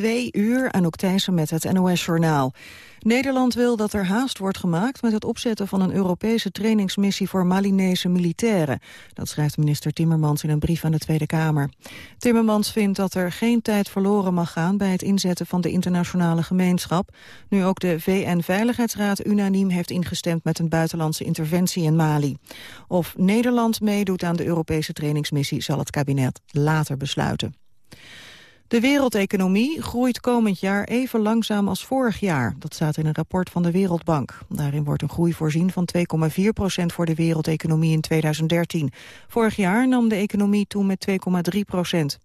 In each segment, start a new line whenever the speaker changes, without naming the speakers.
twee uur, ook Thijssen met het NOS-journaal. Nederland wil dat er haast wordt gemaakt met het opzetten van een Europese trainingsmissie voor Malinese militairen. Dat schrijft minister Timmermans in een brief aan de Tweede Kamer. Timmermans vindt dat er geen tijd verloren mag gaan bij het inzetten van de internationale gemeenschap, nu ook de VN-veiligheidsraad unaniem heeft ingestemd met een buitenlandse interventie in Mali. Of Nederland meedoet aan de Europese trainingsmissie zal het kabinet later besluiten. De wereldeconomie groeit komend jaar even langzaam als vorig jaar. Dat staat in een rapport van de Wereldbank. Daarin wordt een groei voorzien van 2,4 procent voor de wereldeconomie in 2013. Vorig jaar nam de economie toe met 2,3 procent.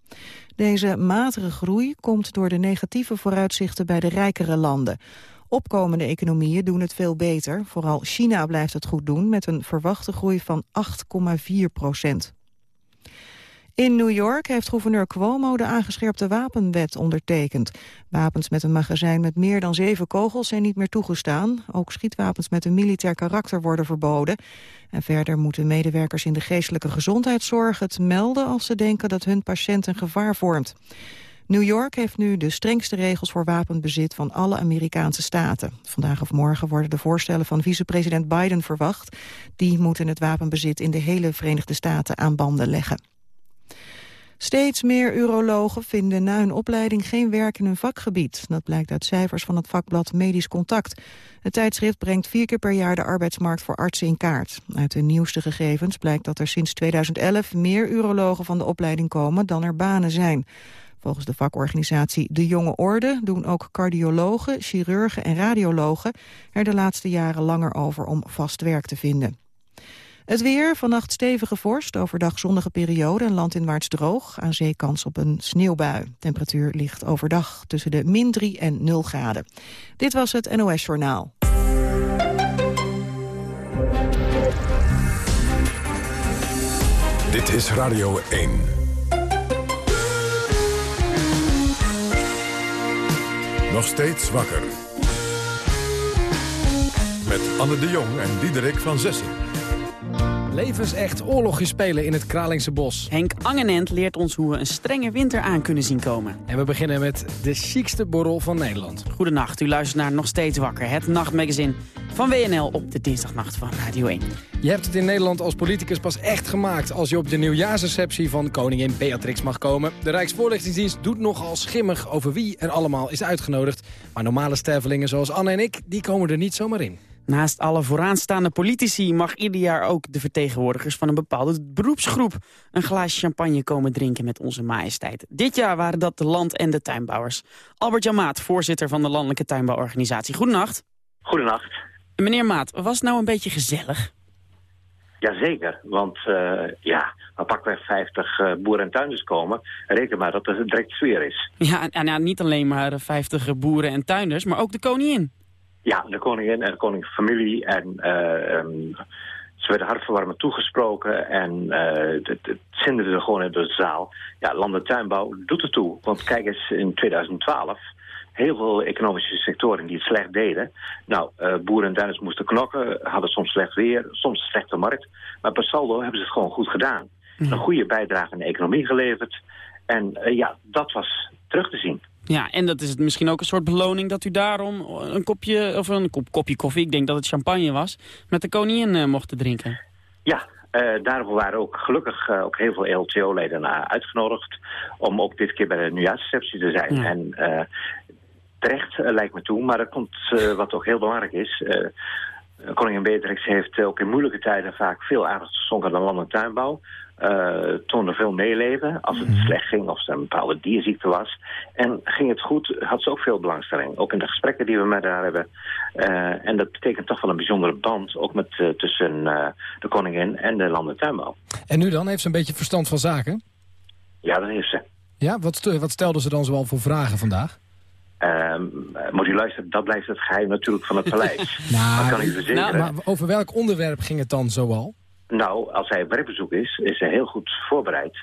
Deze matige groei komt door de negatieve vooruitzichten bij de rijkere landen. Opkomende economieën doen het veel beter. Vooral China blijft het goed doen met een verwachte groei van 8,4 procent. In New York heeft gouverneur Cuomo de aangescherpte wapenwet ondertekend. Wapens met een magazijn met meer dan zeven kogels zijn niet meer toegestaan. Ook schietwapens met een militair karakter worden verboden. En verder moeten medewerkers in de geestelijke gezondheidszorg het melden... als ze denken dat hun patiënt een gevaar vormt. New York heeft nu de strengste regels voor wapenbezit van alle Amerikaanse staten. Vandaag of morgen worden de voorstellen van vicepresident Biden verwacht. Die moeten het wapenbezit in de hele Verenigde Staten aan banden leggen. Steeds meer urologen vinden na hun opleiding geen werk in hun vakgebied. Dat blijkt uit cijfers van het vakblad Medisch Contact. Het tijdschrift brengt vier keer per jaar de arbeidsmarkt voor artsen in kaart. Uit de nieuwste gegevens blijkt dat er sinds 2011 meer urologen van de opleiding komen dan er banen zijn. Volgens de vakorganisatie De Jonge Orde doen ook cardiologen, chirurgen en radiologen er de laatste jaren langer over om vast werk te vinden. Het weer, vannacht stevige vorst, overdag zonnige periode en landinwaarts droog. Aan zee kans op een sneeuwbui. Temperatuur ligt overdag tussen de min 3 en 0 graden. Dit was het NOS Journaal.
Dit is Radio 1. Nog steeds wakker. Met Anne de Jong en Diederik van Zessen.
Levensecht oorlogjes spelen in het Kralingse bos.
Henk Angenent leert ons hoe we een strenge winter aan kunnen zien komen.
En we beginnen met de chicste borrel van Nederland.
Goedenacht, u luistert naar Nog Steeds Wakker, het nachtmagazine van WNL op de dinsdagnacht van Radio 1.
Je hebt het in Nederland als politicus pas echt gemaakt... als je op de nieuwjaarsreceptie van koningin Beatrix mag komen. De Rijksvoorlichtingsdienst doet nogal schimmig over wie er allemaal is uitgenodigd. Maar normale stervelingen zoals Anne en ik, die komen er niet zomaar in.
Naast alle vooraanstaande politici mag ieder jaar ook de vertegenwoordigers van een bepaalde beroepsgroep een glaasje champagne komen drinken met onze majesteit. Dit jaar waren dat de land- en de tuinbouwers. Albert Jan Maat, voorzitter van de Landelijke Tuinbouworganisatie. Goedenacht.
Goedenacht.
Meneer Maat, was het nou een beetje gezellig?
Jazeker, want uh, ja, pakken we 50 uh, boeren en tuinders komen. Reken maar dat er direct sfeer is.
Ja, en niet alleen maar 50 boeren en tuinders, maar ook de koningin.
Ja, de koningin en de koningfamilie. En uh, um, ze werden hartverwarmend toegesproken. En uh, het, het zinderde gewoon in de zaal. Ja, landentuinbouw doet het toe. Want kijk eens, in 2012 heel veel economische sectoren die het slecht deden. Nou, uh, boeren en tuinders moesten knokken, hadden soms slecht weer, soms een slechte markt. Maar per saldo hebben ze het gewoon goed gedaan. Mm. Een goede bijdrage aan de economie geleverd. En uh, ja, dat was terug te zien.
Ja, en dat is het misschien ook een soort beloning dat u daarom een kopje, of een kop, kopje koffie, ik denk dat het champagne was, met de koningin uh, mocht drinken.
Ja, uh, daarvoor waren ook gelukkig uh, ook heel veel LTO-leden uitgenodigd om ook dit keer bij de nieuwjaarsreceptie te zijn. Ja. En terecht lijkt me toe, maar dat komt wat toch heel belangrijk is. Koningin Beatrix heeft ook in moeilijke tijden vaak veel aandacht geschonken aan land- en tuinbouw. Uh, toonde veel meeleven als het mm -hmm. slecht ging of er een bepaalde dierziekte was. En ging het goed, had ze ook veel belangstelling. Ook in de gesprekken die we met haar hebben. Uh, en dat betekent toch wel een bijzondere band, ook met, uh, tussen de koningin en de land- en tuinbouw.
En nu dan? Heeft ze een beetje verstand van zaken?
Ja, dat heeft ze.
Ja, wat, wat stelde ze dan zoal voor vragen vandaag?
Uh, moet u luisteren, dat blijft het geheim natuurlijk van het paleis.
nou,
dat kan ik verzekeren.
Nou, maar over welk onderwerp ging het dan zoal?
Nou, als hij op werkbezoek is, is hij heel goed voorbereid.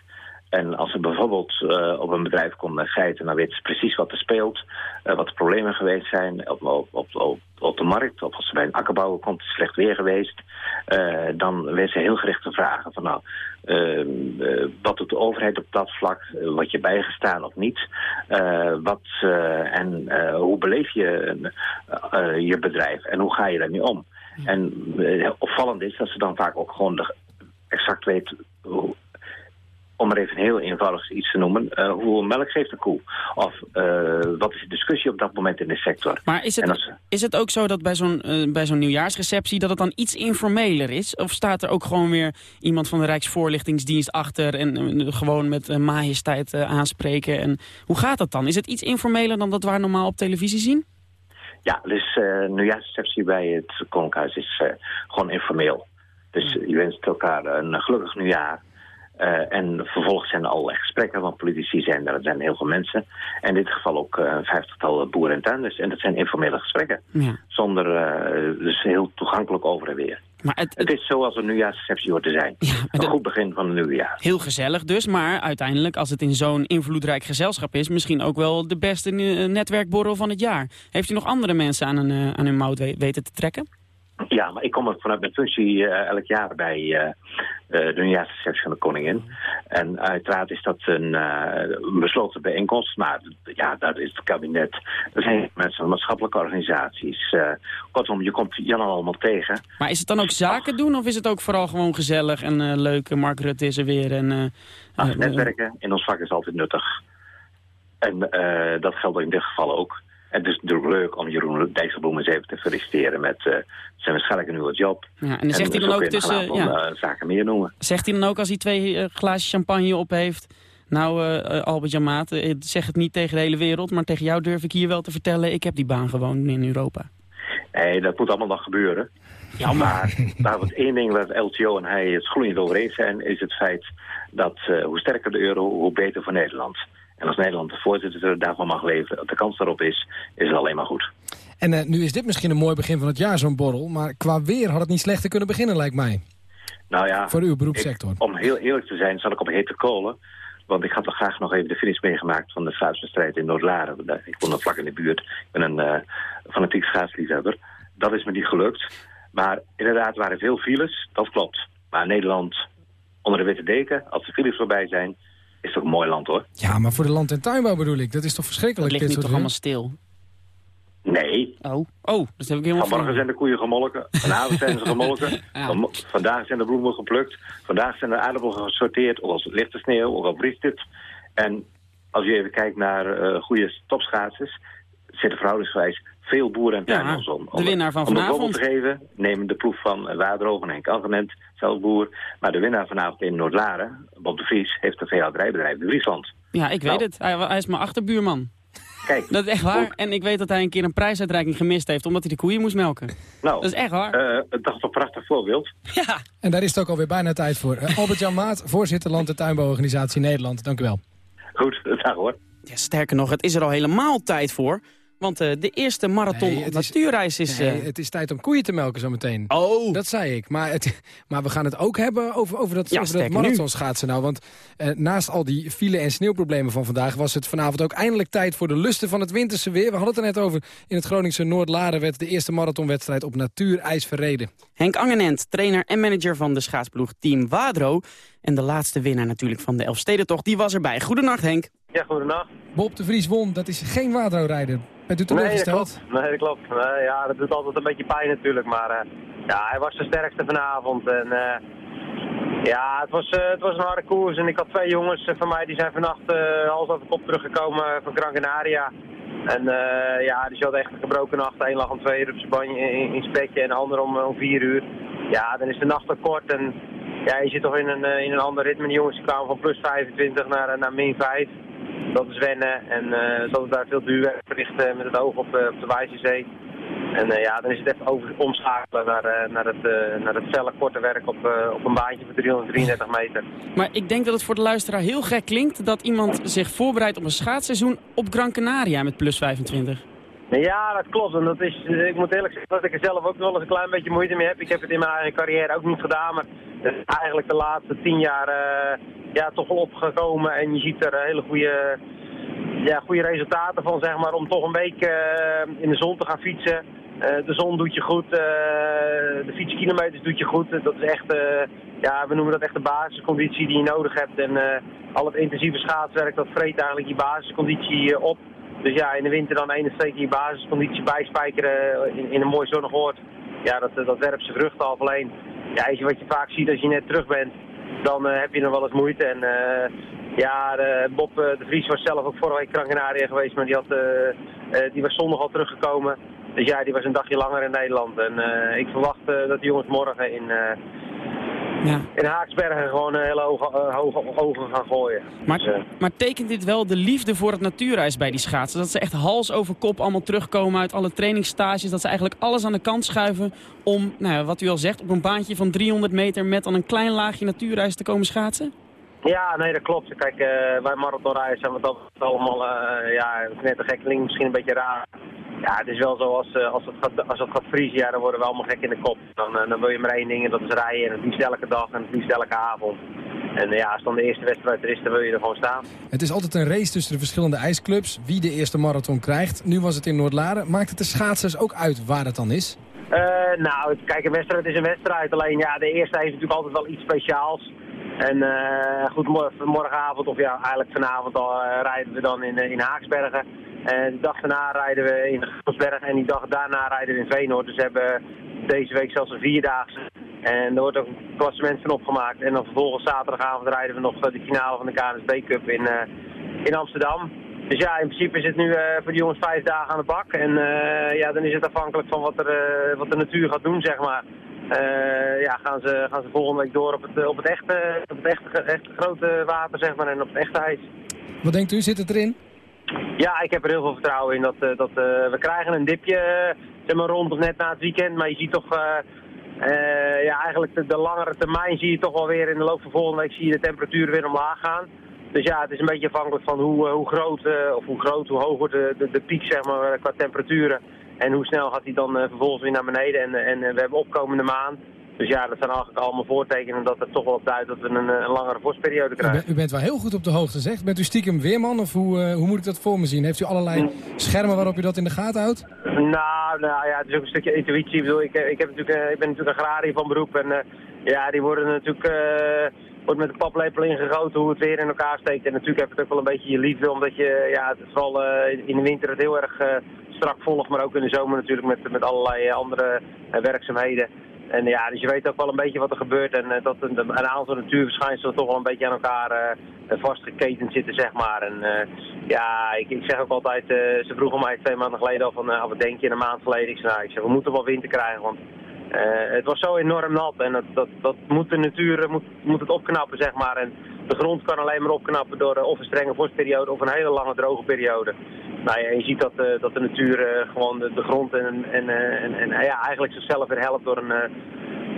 En als ze bijvoorbeeld uh, op een bedrijf komen geiten, dan weten ze precies wat er speelt, uh, wat de problemen geweest zijn op, op, op, op, de markt, of als ze bij een akkerbouw komt, is slecht weer geweest. Uh, dan weten ze heel gericht te vragen van nou, wat doet de overheid op dat vlak, wat je bijgestaan of niet, wat, en hoe beleef je je bedrijf en hoe ga je daarmee om. En opvallend is dat ze dan vaak ook gewoon de, exact weten hoe, om maar even heel eenvoudig iets te noemen, uh, hoeveel melk geeft een koe? Of uh, wat is de discussie op dat moment in de sector?
Maar is het, als, is het ook zo dat bij zo'n uh, bij zo'n nieuwjaarsreceptie dat het dan iets informeler is? Of staat er ook gewoon weer iemand van de Rijksvoorlichtingsdienst achter en gewoon met majesteit aanspreken? En hoe gaat dat dan? Is het iets informeler dan dat we normaal op televisie zien?
Ja, dus uh, nieuwjaarsreceptie bij het Koninkhuis is gewoon informeel. Dus je wenst elkaar een gelukkig nieuwjaar. Uh, en vervolgens zijn er allerlei gesprekken, want politici zijn er, er zijn heel veel mensen. En in dit geval ook een uh, vijftigtal boeren en tuinders. En dat zijn informele gesprekken. Ja. Zonder, uh, dus heel toegankelijk over en weer. Maar het, het, het is zoals een nieuwjaarsreceptie hoort te zijn. Ja, een goed begin van een nieuw jaar.
Heel gezellig dus, maar uiteindelijk als het in zo'n invloedrijk gezelschap is... misschien ook wel de beste netwerkborrel van het jaar. Heeft u nog andere mensen aan, een, aan hun mouw weten te trekken?
Ja, maar ik kom er vanuit mijn functie uh, elk jaar bij uh, de nieuwjaarsreceptie van de koningin. En uiteraard is dat een, besloten bijeenkomst. Maar ja, daar is het kabinet. Er zijn mensen van maatschappelijke organisaties. kortom, je komt Jan allemaal tegen.
Maar is het dan ook zaken doen of is het ook vooral gewoon gezellig en leuk? Mark Rutte is er weer. En,
Ach, netwerken in ons vak is altijd nuttig. En dat geldt in dit geval ook. Het is natuurlijk leuk om Jeroen Dijsselbloem eens even te feliciteren met uh, zijn waarschijnlijk een nieuwe job.
Ja, en, zegt hij dan ook tussen...
Ja. Uh, zaken meer noemen.
Zegt hij dan ook als hij twee uh, glazen champagne op heeft... Nou, Albert Jamaat, zeg het niet tegen de hele wereld... maar tegen jou durf ik hier wel te vertellen... ik heb die baan gewoon in Europa.
Nee, dat moet allemaal nog gebeuren. Ja, maar daar wordt één ding waar LTO en hij het gloeiend over eens zijn... is het feit dat hoe sterker de euro, hoe beter voor Nederland. En als Nederland de voorzitter daarvan mag leveren, de kans daarop is, is het alleen maar goed.
En uh, nu is dit misschien een mooi begin van het jaar, zo'n borrel. Maar qua weer had het niet slechter kunnen beginnen, lijkt mij.
Nou ja,
voor uw beroepssector.
om heel eerlijk te zijn, zal ik op hete kolen. Want ik had toch graag nog even de finish meegemaakt van de schaatswedstrijd in Noord-Laren. Ik woon er vlak in de buurt. Ik ben een uh, fanatiek schaatsliefhebber. Dat is me niet gelukt. Maar inderdaad waren veel files, dat klopt. Maar Nederland onder de witte deken, als de files voorbij zijn is toch een mooi land, hoor.
Ja, maar voor de land- en tuinbouw bedoel ik. Dat is toch verschrikkelijk?
Dat ligt niet toch allemaal stil?
Nee.
Oh, oh dat heb ik helemaal
Vanmorgen zijn de koeien gemolken. Vanavond zijn ze gemolken. ja. Vandaag zijn de bloemen geplukt. Vandaag zijn de aardappelen gesorteerd. Of als het de sneeuw, of al vriest het. En als je even kijkt naar uh, goede topschaatsers... zitten verhoudingsgewijs veel boeren en tuinders ja, om.
De winnaar van vanavond.
Om te geven, nemen de ploeg van Waardroven en Henk Algenent, zelf boer. Maar de winnaar vanavond in Noord-Laren, Bob de Vries, heeft een veehouderijbedrijf in Friesland.
Ja, ik weet nou. het. Hij, hij, is mijn achterbuurman.
Kijk,
dat is echt waar. En ik weet dat hij een keer een prijsuitreiking gemist heeft... omdat hij de koeien moest melken. Nou, dat is echt waar.
Uh, dat is een prachtig voorbeeld.
Ja.
En daar is het ook alweer bijna tijd voor. Uh, Albert-Jan Maat, voorzitter Land- en Tuinbouworganisatie Nederland. Dank u wel.
Goed, dag hoor.
Ja, sterker nog, het is er al helemaal tijd voor... Want uh, de eerste marathon nee, natuurreis is...
Nee, uh... het is tijd om koeien te melken zometeen.
Oh.
Dat zei ik. Maar, het, maar we gaan het ook hebben over, over dat, ja, over dat marathonschaatsen nou. Want uh, naast al die file- en sneeuwproblemen van vandaag... was het vanavond ook eindelijk tijd voor de lusten van het winterse weer. We hadden het er net over. In het Groningse Noord-Laren werd de eerste marathonwedstrijd op natuurijs verreden.
Henk Angenent, trainer en manager van de schaatsploeg Team Wadro. En de laatste winnaar natuurlijk van de Elfstedentocht, die was erbij. Goedenacht Henk.
Ja, goedenacht.
Bob de Vries won, dat is geen Wadro-rijder. Bent u
teleurgesteld? Nee, nee, dat klopt. Nee, ja, dat doet altijd een beetje pijn natuurlijk. Maar uh, ja, hij was de sterkste vanavond. En uh, ja, het was, het was een harde koers. En ik had twee jongens van mij die zijn vannacht alles over de kop teruggekomen van Gran Canaria. En ja, die hadden echt een gebroken nacht. Eén lag om twee uur op zijn in, in spekje en de ander om, om vier uur. Ja, dan is de nacht te kort. En ja, je zit toch in een, in een ander ritme. Die jongens kwamen van plus 25 naar, naar min 5 dat is wennen. En uh, hadden daar veel duurwerk verricht uh, met het oog op, uh, op de. En ja, dan is het even over, omschakelen naar, naar, het, naar het felle korte werk op, op een baantje van 333 meter.
Maar ik denk dat het voor de luisteraar heel gek klinkt dat iemand zich voorbereidt op een schaatsseizoen op Gran Canaria met plus 25.
Ja, dat klopt. En dat is, ik moet eerlijk zeggen dat ik er zelf ook wel eens een klein beetje moeite mee heb. Ik heb het in mijn eigen carrière ook niet gedaan, maar het is eigenlijk de laatste tien jaar uh, ja, toch wel opgekomen. En je ziet er hele goede, ja, goede resultaten van, zeg maar, om toch een week uh, in de zon te gaan fietsen. De zon doet je goed, de fietskilometers doet je goed. Dat is echt, ja, we noemen dat echt de basisconditie die je nodig hebt. En al het intensieve schaatswerk, dat vreet eigenlijk die basisconditie op. Dus ja, in de winter dan één steek je basisconditie bijspijkeren in, in een mooi zonnig oord. Ja, dat, dat werpt zijn vruchten af. Alleen, ja, wat je vaak ziet als je net terug bent, dan uh, heb je nog wel eens moeite. En ja, Bob de Vries was zelf ook vorige week Krankenaria geweest, maar die, had, die was zondag al teruggekomen. Dus ja, die was een dagje langer in Nederland. En ik verwacht dat de jongens morgen in, ja. in Haaksbergen gewoon een hele hoge, hoge ogen gaan gooien.
Maar, dus, uh, maar tekent dit wel de liefde voor het natuurreis bij die schaatsen? Dat ze echt hals over kop allemaal terugkomen uit alle trainingsstages. Dat ze eigenlijk alles aan de kant schuiven om, nou ja, wat u al zegt, op een baantje van 300 meter met dan een klein laagje natuurreis te komen schaatsen?
Ja, nee, dat klopt. Kijk, uh, bij marathonrijden zijn we dat allemaal, ja, net een gek klinkt misschien een beetje raar. Ja, het is wel zo, als, eh, als, het, gaat, als het gaat vriezen, ja, dan worden we allemaal gek in de kop. Dan, dan wil je maar één ding en dat is rijden. En het liefst elke dag en het liefst elke avond. En ja, als dan de eerste wedstrijd er is, dan wil je er gewoon staan.
Het is altijd een race tussen de verschillende ijsclubs. Wie de eerste marathon krijgt. Nu was het in Noordlaren. Maakt het de schaatsers ook uit waar het dan is?
Uh, nou, kijk, een wedstrijd is een wedstrijd. Alleen ja, de eerste heeft natuurlijk altijd wel iets speciaals. En uh, goed, morgenavond, of ja, eigenlijk vanavond al, rijden we dan in, in Haaksbergen. En de dag daarna rijden we in Gonsberg en die dag daarna rijden we in Veenoord. Dus we hebben deze week zelfs een vierdaagse. En er wordt ook een klassement opgemaakt. En dan vervolgens zaterdagavond rijden we nog de finale van de KNSB Cup in, in Amsterdam. Dus ja, in principe het nu voor de jongens vijf dagen aan de bak. En ja, dan is het afhankelijk van wat, er, wat de natuur gaat doen, zeg maar. Ja, gaan ze, gaan ze volgende week door op het, op het, echte, op het echte, echte grote water, zeg maar, en op het echte ijs.
Wat denkt u, zit het erin?
Ja, ik heb er heel veel vertrouwen in. Dat, uh, dat, uh, we krijgen een dipje zeg maar rond of net na het weekend. Maar je ziet toch, ja, eigenlijk de, de, langere termijn zie je toch wel weer in de loop van volgende week zie je de temperaturen weer omlaag gaan. Dus ja, het is een beetje afhankelijk van hoe, hoe groot, of hoe groot, hoe hoger de, de, de piek zeg maar, qua temperaturen. En hoe snel gaat hij dan vervolgens weer naar beneden. En, en we hebben opkomende maan. Dus ja, dat zijn eigenlijk allemaal voortekenen dat het toch wel op duidt dat we een, een langere vorstperiode krijgen.
U, bent wel heel goed op de hoogte, zegt. Bent u stiekem weerman of hoe, uh, hoe moet ik dat voor me zien? Heeft u allerlei schermen waarop u dat in de gaten houdt?
Nou, nou ja, het is ook een stukje intuïtie. Ik, bedoel, ik, ik, heb natuurlijk, uh, ik ben natuurlijk agrariër van beroep en uh, ja, die worden natuurlijk wordt met de paplepel ingegoten hoe het weer in elkaar steekt. En natuurlijk heb het ook wel een beetje je liefde, omdat je ja, het vooral in de winter het heel erg strak volgt, maar ook in de zomer natuurlijk met, met allerlei andere werkzaamheden. En ja, dus je weet ook wel een beetje wat er gebeurt en dat een, een, aantal natuurverschijnselen toch wel een beetje aan elkaar uh, vastgeketend zitten, zeg maar. En ja, ik, zeg ook altijd, ze vroegen mij twee maanden geleden al van, wat denk je een maand geleden? Nou, ik zeg, we moeten wel winter krijgen, want het was zo enorm nat en dat, dat, dat moet de natuur moet, moet het opknappen, zeg maar. En de grond kan alleen maar opknappen door of een strenge vorstperiode of een hele lange droge periode. Nou ja, je ziet dat, dat de natuur gewoon de, grond en, en, en, en ja, eigenlijk zichzelf weer helpt door, een,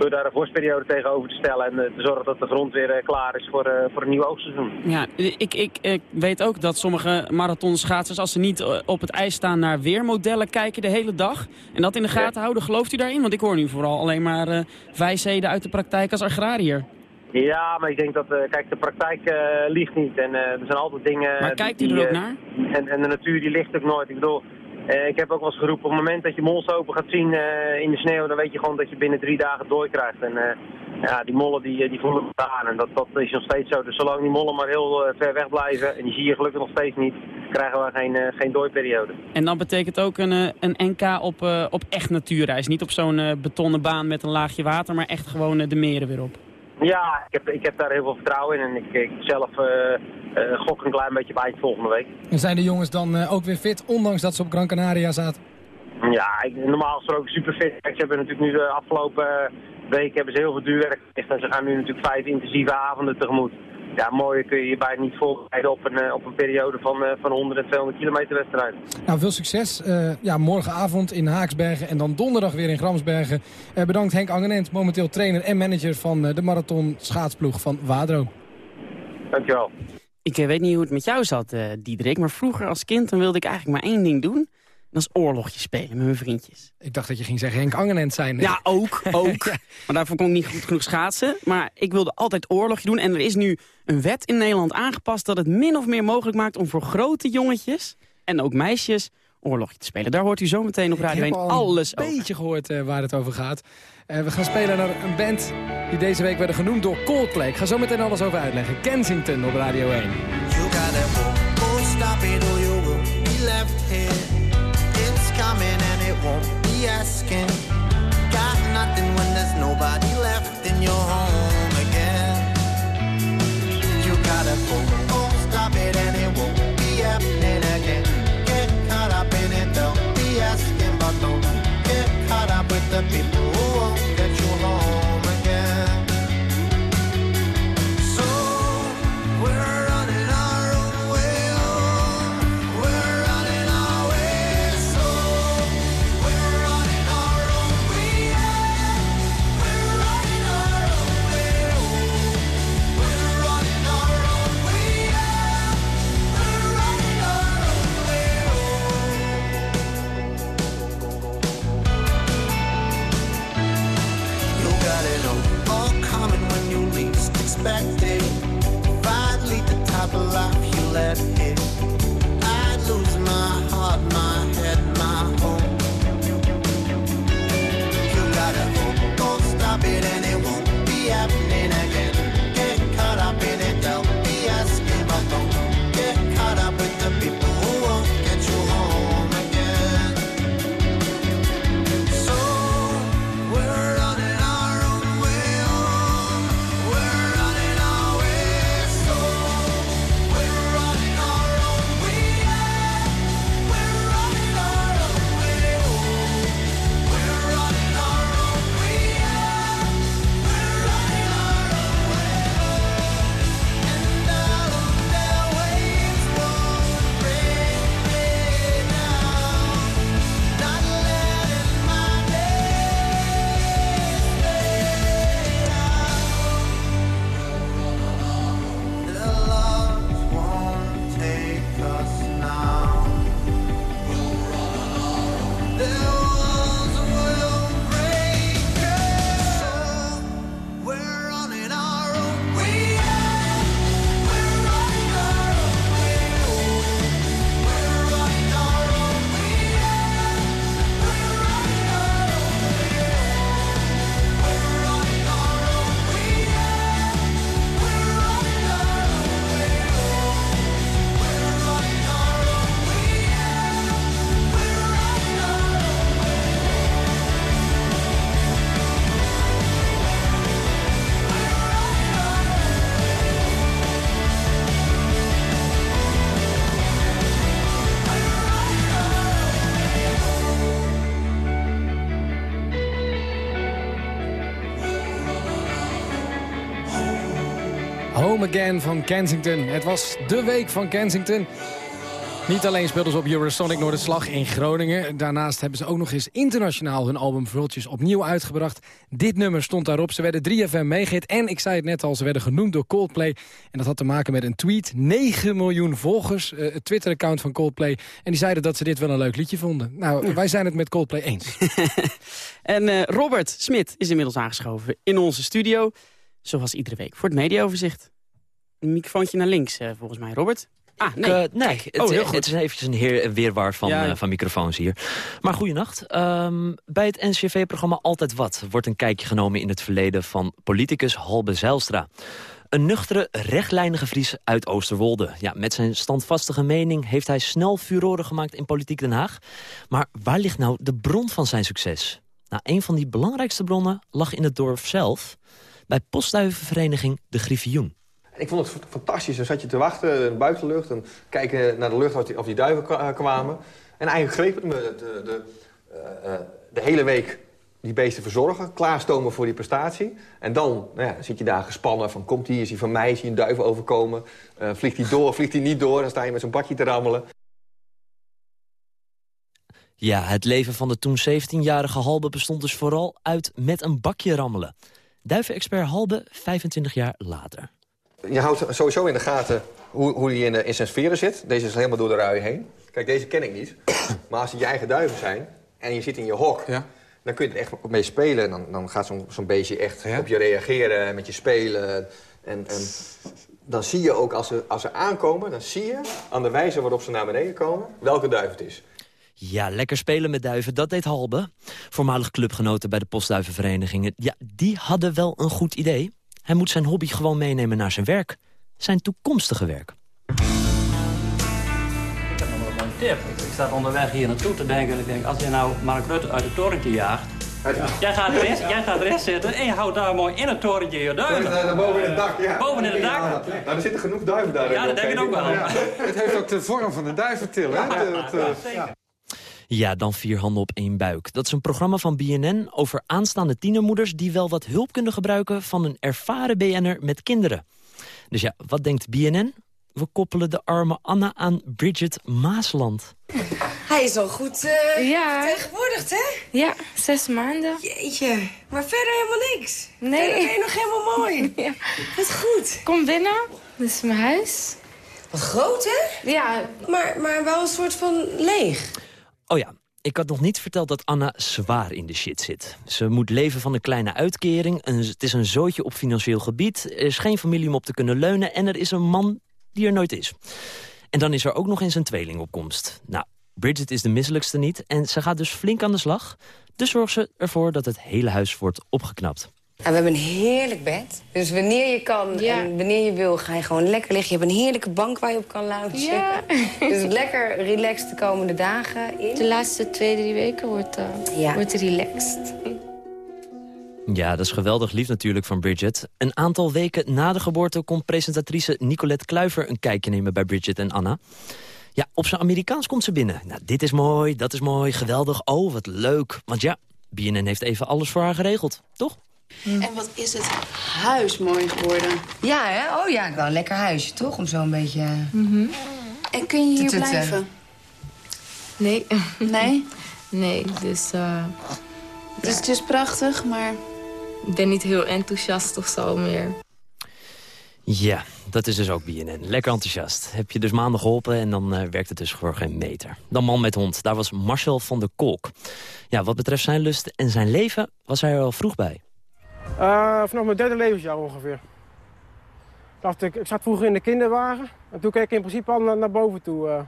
door daar een vorstperiode tegenover te stellen en te zorgen dat de grond weer klaar is voor, voor een nieuw oogseizoen.
Ja, ik, ik, ik weet ook dat sommige marathonschaatsers als ze niet op het ijs staan naar weermodellen kijken de hele dag en dat in de gaten ja. houden. Gelooft u daarin? Want ik hoor nu vooral alleen maar wijsheden uit de praktijk als agrariër.
Ja, maar ik denk dat, uh, kijk, de praktijk uh, ligt niet. En uh, er zijn altijd dingen...
Maar kijkt u er ook naar?
En, en de natuur die ligt ook nooit. Ik bedoel, ik heb ook wel eens geroepen, op het moment dat je molsopen gaat zien in de sneeuw, dan weet je gewoon dat je binnen drie dagen dooi krijgt. En ja, die mollen die, die voelen het aan. En dat, dat is nog steeds zo. Dus zolang die mollen maar heel ver weg blijven, en die zie je gelukkig nog steeds niet, krijgen we geen, geen dooiperiode.
En dan betekent ook een, een NK op, op echt natuurreis. Niet op zo'n betonnen baan met een laagje water, maar echt gewoon de meren weer op.
Ja, ik heb, ik heb daar heel veel vertrouwen in en ik, ik zelf uh, uh, gok een klein beetje bij volgende week.
En zijn de jongens dan uh, ook weer fit, ondanks dat ze op Gran Canaria zaten?
Ja, ik, normaal gesproken super fit. Ze hebben natuurlijk nu de afgelopen week hebben ze heel veel duurwerk en ze gaan nu natuurlijk vijf intensieve avonden tegemoet ja, mooier kun je je bijna niet voorbereiden op een, eh, op een periode van, uh, van 100 en 200 kilometer wedstrijd.
Nou, veel succes. Uh, ja, morgenavond in Haaksbergen en dan donderdag weer in Gramsbergen. Uh, bedankt Henk Angenent, momenteel trainer en manager van de marathon schaatsploeg van Wadro.
Dankjewel.
Ik weet niet hoe het met jou zat, Diederik, maar vroeger als kind dan wilde ik eigenlijk maar één ding doen. Dat is oorlogje spelen met mijn vriendjes.
Ik dacht dat je ging zeggen Henk Angenent zijn.
Ja, ook, ook. Maar daarvoor kon ik niet goed genoeg schaatsen. Maar ik wilde altijd oorlogje doen. En er is nu een wet in Nederland aangepast... dat het min of meer mogelijk maakt om voor grote jongetjes... en ook meisjes oorlogje te spelen. Daar hoort u zometeen op Radio 1 alles
over. Ik heb een beetje gehoord uh, waar het over gaat. Uh, we gaan spelen naar een band die deze week werden genoemd door Coldplay. Ik ga zo meteen alles over uitleggen. Kensington op Radio 1. You Again van Kensington. Het was de week van Kensington. Niet alleen speelden ze op Eurosonic Noorderslag in Groningen. Daarnaast hebben ze ook nog eens internationaal hun album Vultjes opnieuw uitgebracht. Dit nummer stond daarop. Ze werden 3FM meegehit. En ik zei het net al, ze werden genoemd door Coldplay. En dat had te maken met een tweet. 9 miljoen volgers, uh, het Twitter-account van Coldplay. En die zeiden dat ze dit wel een leuk liedje vonden. Nou, wij zijn het met Coldplay eens.
en uh, Robert Smit is inmiddels aangeschoven in onze studio. Zoals iedere week voor het mediaoverzicht. Een microfoontje naar links, uh, volgens mij, Robert. Ah, nee.
Uh, nee, het, oh, het, is eventjes een heer, weerwaar van, ja. Uh, van microfoons hier. Maar goeienacht. Um, bij het NCV-programma Altijd Wat wordt een kijkje genomen in het verleden van politicus Halbe Zijlstra. Een nuchtere, rechtlijnige Fries uit Oosterwolde. Ja, met zijn standvastige mening heeft hij snel furoren gemaakt in politiek Den Haag. Maar waar ligt nou de bron van zijn succes? Nou, een van die belangrijkste bronnen lag in het dorp zelf... bij postduivenvereniging De Griffioen.
Ik vond het fantastisch. Dan zat je te wachten in de buitenlucht en kijken naar de lucht of die, duiven kwamen. En eigenlijk greep het me de, de, de hele week die beesten verzorgen, klaarstomen voor die prestatie. En dan nou ja, zit je daar gespannen van komt hij, is hij van mij, is hij een duif overkomen? Vliegt hij door, vliegt hij niet door? Dan sta je met zo'n bakje te rammelen.
Ja, het leven van de toen 17-jarige Halbe bestond dus vooral uit met een bakje rammelen. Duivenexpert Halbe, 25 jaar later.
Je houdt sowieso in de gaten hoe, hoe hij in, in zijn sferen zit. Deze is helemaal door de rui heen. Kijk, deze ken ik niet. Maar als het je eigen duiven zijn en je zit in je hok...
Ja.
dan kun je er echt mee spelen. En dan, dan gaat zo'n zo'n beestje echt op je reageren en met je spelen. En, en dan zie je ook, als ze, als ze aankomen... dan zie je aan de wijze waarop ze naar beneden komen... welke duif het is.
Ja, lekker spelen met duiven, dat deed Halbe. Voormalig clubgenoten bij de postduivenverenigingen. Ja, die hadden wel een goed idee. Hij moet zijn hobby gewoon meenemen naar zijn werk. Zijn toekomstige werk.
Ik heb nog wel een mooie tip. Ik sta onderweg hier naartoe te denken. En ik denk, als je nou Mark Rutte uit het torentje jaagt... Jij gaat, erin, jij gaat erin zitten en je houdt daar mooi in het torentje je duiven.
Daar boven in het dak, ja.
Boven in het dak.
Nou, er zitten genoeg duiven daar.
Ja, dat denk ik ook wel.
Het heeft ook de vorm van een duiventil, hè? Dat.
Ja, dan vier handen op één buik. Dat is een programma van BNN over aanstaande tienermoeders... die wel wat hulp kunnen gebruiken van een ervaren BN'er met kinderen. Dus ja, wat denkt BNN? We koppelen de arme Anna aan Bridget Maasland.
Hij is al goed eh
Ja.
tegenwoordigd, hè?
Ja, zes maanden.
Jeetje, maar verder helemaal niks.
Nee.
Verder ben je nog helemaal mooi.
Ja.
Wat goed.
Kom binnen. Dit is mijn huis.
Wat groot, hè?
Ja,
Maar, maar wel een soort van leeg.
Oh ja, ik had nog niet verteld dat Anna zwaar in de shit zit. Ze moet leven van een kleine uitkering. Het is een zootje op financieel gebied. Er is geen familie om op te kunnen leunen. En er is een man die er nooit is. En dan is er ook nog eens een tweelingopkomst. Nou, Bridget is de misselijkste niet. En ze gaat dus flink aan de slag. Dus zorgt ze ervoor dat het hele huis wordt opgeknapt.
En we hebben een heerlijk bed. Dus wanneer je kan
Ja.
en wanneer je wil, ga je gewoon lekker liggen. Je hebt een heerlijke bank waar je op kan loungen.
Ja.
Dus lekker relaxed de komende dagen in.
de laatste twee, drie weken wordt, eh
Ja.
wordt relaxed.
Ja, dat is geweldig lief natuurlijk van Bridget. Een aantal weken na de geboorte komt presentatrice Nicolette Kluiver... een kijkje nemen bij Bridget en Anna. Ja, op zijn Amerikaans komt ze binnen. Nou, dit is mooi, dat is mooi, geweldig. Oh, wat leuk. Want ja, BNN heeft even alles voor haar geregeld, toch?
En wat is het huis mooi geworden.
Ja, hè? Oh ja, wel een lekker huisje, toch? Om zo een beetje...
En kun je hier
Tututten.
blijven?
Nee.
Nee?
Nee, dus eh,
Dus het is prachtig, maar
ik ben niet heel enthousiast of zo meer.
Ja, dat is dus ook BNN. Lekker enthousiast. Heb je dus maandag geholpen en dan eh, werkt het dus voor geen meter. Dan man met hond, daar was Marcel van der Kolk. Ja, wat betreft zijn lust en zijn leven was hij er al vroeg bij.
Eh, vanaf mijn derde levensjaar ongeveer. Dacht ik, ik zat vroeger in de kinderwagen. En toen keek ik in principe al naar, naar boven toe. eh.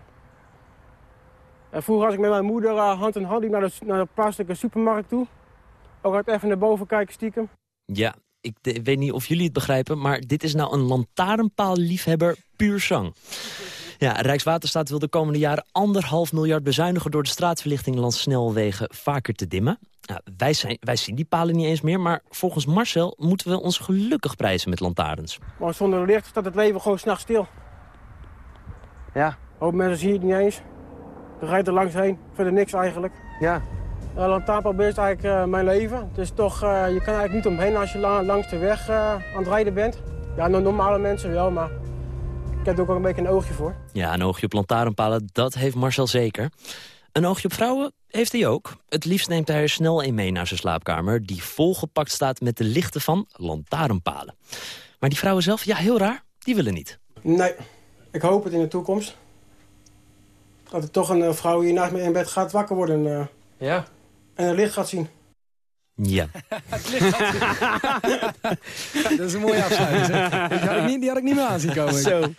En vroeger was ik met mijn moeder eh, hand in hand liep naar de, naar de plaatselijke supermarkt toe. Ook uit even naar boven kijken stiekem.
Ja, ik weet niet of jullie het begrijpen... maar dit is nou een lantaarnpaalliefhebber puur zang. Ja, Rijkswaterstaat wil de komende jaren anderhalf miljard bezuinigen... door de straatverlichting langs snelwegen vaker te dimmen. Ja, wij, zijn, wij zien die palen niet eens meer, maar volgens Marcel... moeten we ons gelukkig prijzen met lantaarns.
Maar zonder licht staat het leven gewoon s'nachts stil.
Ja.
Hoop mensen zien het niet eens. Er rijdt er langs heen, verder niks eigenlijk.
Ja.
Uh, Lantaarnpaal is eigenlijk eh, mijn leven. Het is toch, eh, je kan eigenlijk niet omheen als je la- langs de weg eh, aan het rijden bent. Ja, no- normale mensen wel, maar ik heb er ook wel een beetje een oogje voor.
Ja, een oogje op lantaarnpalen, dat heeft Marcel zeker. Een oogje op vrouwen heeft hij ook. Het liefst neemt hij er snel een mee naar zijn slaapkamer... die volgepakt staat met de lichten van lantaarnpalen. Maar die vrouwen zelf, ja, heel raar, die willen niet.
Nee, ik hoop het in de toekomst. Dat er toch een eh, vrouw hier naast me in bed gaat wakker worden eh,
Ja.
en een licht gaat zien.
Ja.
dat is een mooie afsluiting. Die had ik niet, die had ik niet meer aan zien komen.
Zo.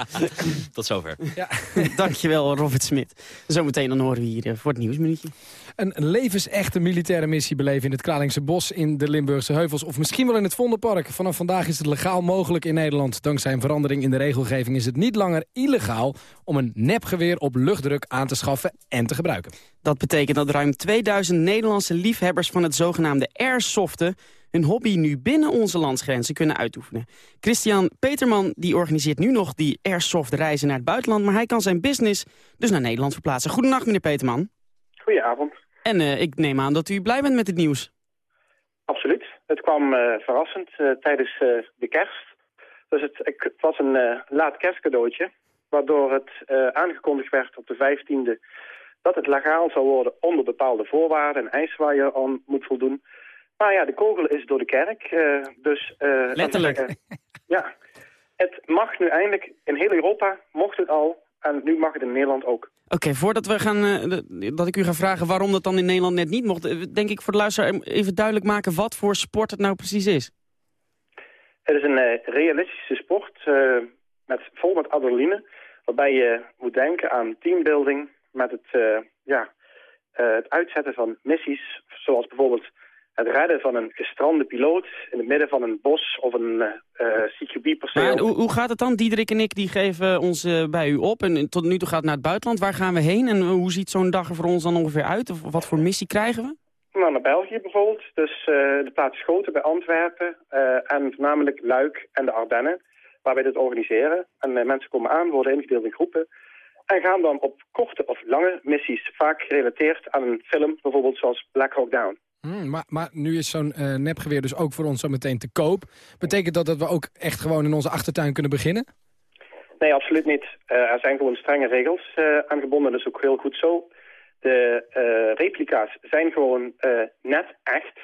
Tot zover.
Ja.
Dankjewel, Robert Smit. Zometeen dan horen we hier eh, voor het nieuwsminuutje.
Een levensechte militaire missie beleven in het Kralingse Bos in de Limburgse Heuvels. Of misschien wel in het Vondelpark. Vanaf vandaag is het legaal mogelijk in Nederland. Dankzij een verandering in de regelgeving is het niet langer illegaal om een nepgeweer op luchtdruk aan te schaffen en te gebruiken.
Dat betekent dat ruim 2000 Nederlandse liefhebbers van het zogenaamde airsoften hun hobby nu binnen onze landsgrenzen kunnen uitoefenen. Christian Peterman die organiseert nu nog die airsoft reizen naar het buitenland, maar hij kan zijn business dus naar Nederland verplaatsen. Goedenacht meneer Peterman.
Goedenavond.
En eh, ik neem aan dat u blij bent met het nieuws.
Absoluut. Het kwam eh, verrassend eh, tijdens de kerst. Dus het, was een laat kerstcadeautje. Waardoor het aangekondigd werd op de 15e dat het legaal zou worden onder bepaalde voorwaarden en eisen waar je aan moet voldoen. Maar ja, de kogel is door de kerk. dus,
Letterlijk.
zeggen, ja, het mag nu eindelijk in heel Europa, mocht het al. En nu mag het in Nederland ook.
Oké, voordat we gaan, eh, dat ik u ga vragen waarom dat dan in Nederland net niet mocht... eh, denk ik voor de luisteraar even duidelijk maken wat voor sport het nou precies is.
Het is een eh, realistische sport, met, vol met adrenaline, waarbij je moet denken aan teambuilding met het, ja, het uitzetten van missies, zoals bijvoorbeeld het redden van een gestrande piloot in het midden van een bos of een eh CQB-perceel.
Maar hoe, hoe gaat het dan? Diederik en ik die geven ons eh, bij u op. En tot nu toe gaat het naar het buitenland. Waar gaan we heen? En hoe ziet zo'n dag er voor ons dan ongeveer uit? Of wat voor missie krijgen we?
Nou, naar België bijvoorbeeld, dus eh, de plaats Schoten bij Antwerpen eh, en voornamelijk Luik en de Ardennen, waar wij dit organiseren. En eh, mensen komen aan, worden ingedeeld in groepen en gaan dan op korte of lange missies, vaak gerelateerd aan een film, bijvoorbeeld zoals Black Hawk Down.
Hmm, maar, maar nu is zo'n eh, nepgeweer dus ook voor ons zo meteen te koop. Betekent dat dat we ook echt gewoon in onze achtertuin kunnen beginnen?
Nee, absoluut niet. Eh, er zijn gewoon strenge regels eh, aangebonden, dat is ook heel goed zo. De eh, replica's zijn gewoon eh, net echt,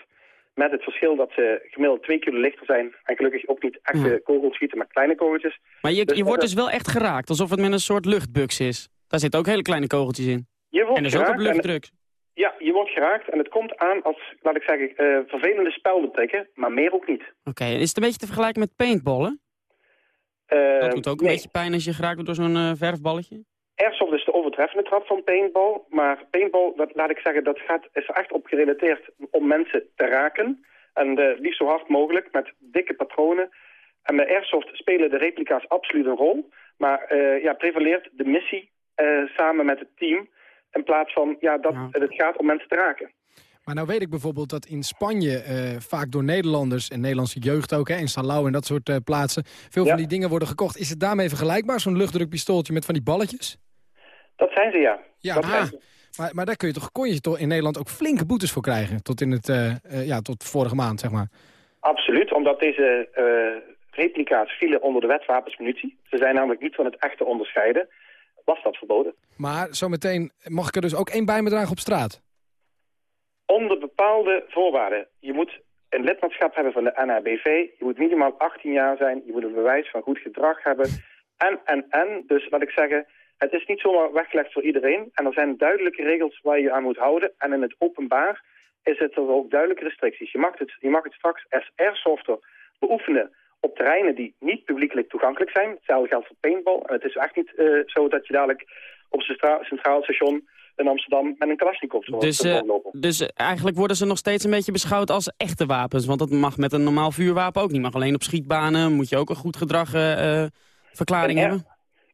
met het verschil dat ze gemiddeld twee kilo lichter zijn en gelukkig ook niet echte kogels schieten, maar kleine kogeltjes.
Maar je,
Dus
je wordt
is-
dus wel echt geraakt. Alsof het met een soort luchtbugs is. Daar zitten ook hele kleine kogeltjes in.
Je wordt
En dus ook op luchtdruk.
Ja, je wordt geraakt en het komt aan als, laat ik zeggen, eh, vervelende speldenprikken, maar meer ook niet.
Oké, is het een beetje te vergelijken met paintballen?
Eh,
Dat doet ook een
nee.
beetje pijn als je geraakt wordt door zo'n eh, verfballetje.
Airsoft is de overtreffende trap van paintball, maar paintball, dat, laat ik zeggen, dat gaat, is er echt op gerelateerd om mensen te raken. En eh, liefst zo hard mogelijk, met dikke patronen. En bij Airsoft spelen de replica's absoluut een rol, maar ja, prevaleert de missie samen met het team, in plaats van ja, dat het gaat om mensen te raken.
Maar nou weet ik bijvoorbeeld dat in Spanje eh, vaak door Nederlanders... en Nederlandse jeugd ook, hè, in Salau en dat soort eh, plaatsen... veel
Ja.
van die dingen worden gekocht. Is het daarmee vergelijkbaar, zo'n luchtdrukpistooltje met van die balletjes?
Dat zijn ze, ja.
Ja,
Dat
maar,
zijn ze.
maar, maar daar kun je toch, kon je toch in Nederland ook flinke boetes voor krijgen? Tot, in het, eh, ja, tot vorige maand, zeg maar.
Absoluut, omdat deze replica's vielen onder de wet wapens munitie. Ze zijn namelijk niet van het echte onderscheiden. Was dat verboden?
Maar zometeen mag ik er dus ook één bij me dragen op straat.
Onder bepaalde voorwaarden. Je moet een lidmaatschap hebben van de NHBV. Je moet minimaal 18 jaar zijn. Je moet een bewijs van goed gedrag hebben. En, en, en. Dus laat ik zeggen, het is niet zomaar weggelegd voor iedereen. En er zijn duidelijke regels waar je je aan moet houden. En in het openbaar is het er ook duidelijke restricties. Je mag het, je mag het straks als airsofter beoefenen op terreinen die niet publiekelijk toegankelijk zijn. Hetzelfde geldt voor paintball. En het is echt niet eh, zo dat je dadelijk op centra- centraal station in Amsterdam met een Kalashnikov zo
Dus,
kunt
eh, dus eh, eigenlijk worden ze nog steeds een beetje beschouwd als echte wapens. Want dat mag met een normaal vuurwapen ook niet. Mag alleen op schietbanen moet je ook een goed gedrag verklaring
Een
hebben.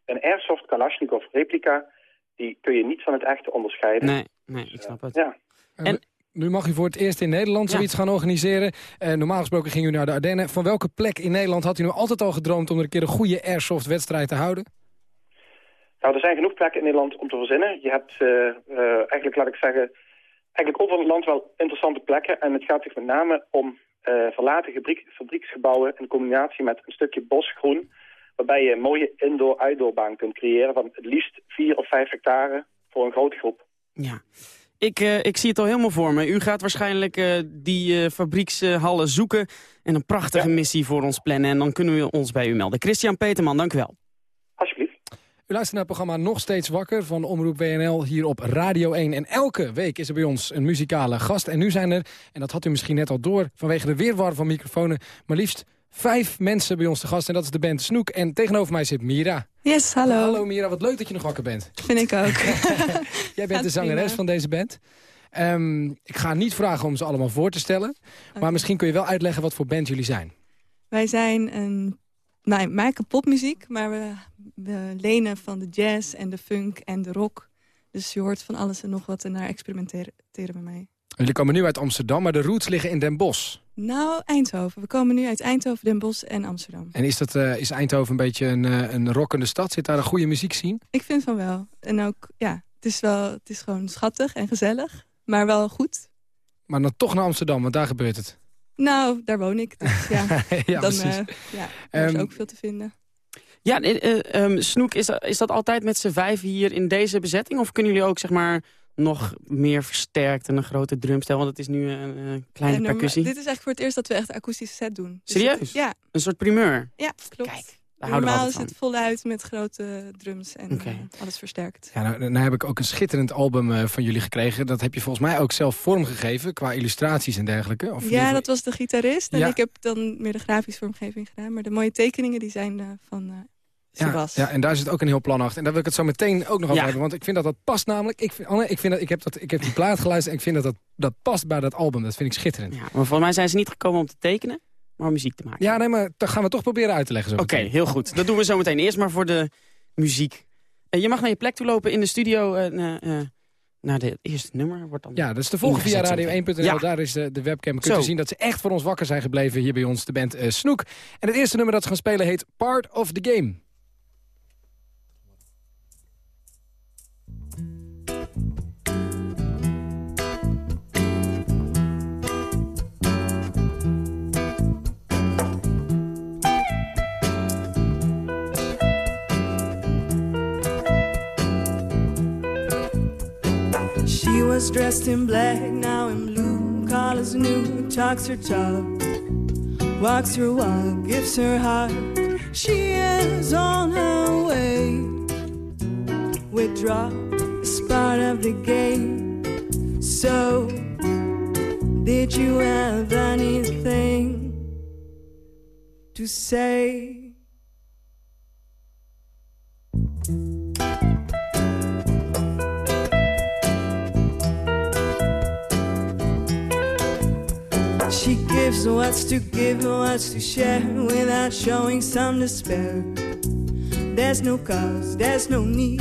Een airsoft Kalashnikov replica, die kun je niet van het echte onderscheiden.
Nee, nee, ik snap het.
Ja.
En nu mag u voor het eerst in Nederland zoiets gaan organiseren. Eh, normaal gesproken ging u naar de Ardennen. Van welke plek in Nederland had u nu altijd al gedroomd... om er een keer een goede airsoft-wedstrijd te houden?
Nou, er zijn genoeg plekken in Nederland om te verzinnen. Je hebt eh, eh, eigenlijk, laat ik zeggen, eigenlijk overal in het land wel interessante plekken. En het gaat zich met name om eh, verlaten fabriek, fabrieksgebouwen in combinatie met een stukje bosgroen. Waarbij je een mooie indoor-outdoorbaan kunt creëren van het liefst vier of vijf hectare voor een grote groep.
Ja. Ik, eh, ik zie het al helemaal voor me. U gaat waarschijnlijk eh, die eh, fabriekshallen zoeken... en een prachtige missie voor ons plannen. En dan kunnen we ons bij u melden. Christian Peterman, dank u wel.
Alsjeblieft.
U luistert naar het programma Nog Steeds Wakker van Omroep WNL hier op Radio 1. En elke week is er bij ons een muzikale gast. En nu zijn er, en dat had u misschien net al door... vanwege de weerwar van microfoons, maar liefst vijf mensen bij ons te gast. En dat is de band Snoek. En tegenover mij zit Mira.
Yes, hallo.
Hallo Mira, wat leuk dat je nog wakker bent.
Vind ik ook.
Jij bent
Gaat
de zangeres
prima.
van deze band. Ehm, ik ga niet vragen om ze allemaal voor te stellen. Maar misschien kun je wel uitleggen wat voor band jullie zijn.
Wij zijn een... Wij maken popmuziek, maar we, we lenen van de jazz en de funk en de rock. Dus je hoort van alles en nog wat en daar experimenteren bij mij.
Jullie komen nu uit Amsterdam, maar de roots liggen in Den Bosch.
Nou, Eindhoven. We komen nu uit Eindhoven, Den Bosch en Amsterdam.
En is, dat, eh, is Eindhoven een beetje een, eh, een rockende stad? Zit daar een goede muziek zien?
Ik vind van wel. En ook, ja, het is, wel, het is gewoon schattig en gezellig. Maar wel goed.
Maar dan toch naar Amsterdam, want daar gebeurt het.
Nou, daar woon ik. Dus ja,
Ja,
dan
precies.
eh, ja, er is
Ehm,
ook veel te vinden.
Ja, eh, eh, ehm, Snoek, is dat, is dat altijd met z'n vijf hier in deze bezetting? Of kunnen jullie ook zeg maar nog meer versterkt en een grote drumstel? Want het is nu een eh, kleine
norma-
percussie.
Dit is eigenlijk voor het eerst dat we echt een akoestische set doen. Dus
Serieus?
het- ja,
Een soort primeur?
ja, klopt.
We
Normaal is het voluit met grote drums en eh, alles versterkt.
Ja, nou, nou heb ik ook een schitterend album eh, van jullie gekregen. Dat heb je volgens mij ook zelf vormgegeven qua illustraties en dergelijke. Of
Ja, dat was de gitarist. En
Ja.
ik heb dan meer de grafische vormgeving gedaan. Maar de mooie tekeningen die zijn eh, van eh
Ja, ja, en daar zit ook een heel plan achter. En daar wil ik het zo meteen ook nog over
Ja.
hebben. Want ik vind dat dat past namelijk. Ik, vind, Anne, ik, vind dat, ik, heb dat, ik heb die plaat geluisterd en ik vind dat, dat dat past bij dat album. Dat vind ik schitterend.
Ja, maar volgens mij zijn ze niet gekomen om te tekenen, maar om muziek te maken.
Ja, nee, maar dat gaan we toch proberen uit te leggen zo
Oké, heel goed. Dat doen we zo meteen. Eerst maar voor de muziek. Eh, je mag naar je plek toe lopen in de studio. eh, eh, naar de eerste nummer. Wordt dan
Ja, dus te volgen via
ingezet zo meteen.
radio1.nl.
Ja.
Daar is de, de webcam. Kunt
Zo.
u zien dat ze echt voor ons wakker zijn gebleven hier bij ons. De band Snoek. En het eerste nummer dat ze gaan spelen heet Part of the Game.
She was dressed in black, now in blue. Collars new, talks her talk, walks her walk, gives her heart. She is on her way. Withdraw is part of the game. So, did you have anything to say? Gives what's to give, what's to share without showing some despair. There's no cause, there's no need.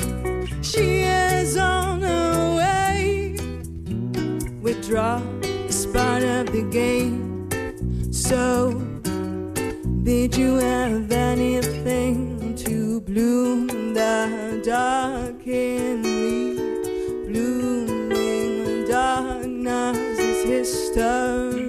She is on her way. Withdraw is part of the game. So, did you have anything to bloom the dark in me? Blooming darkness is history.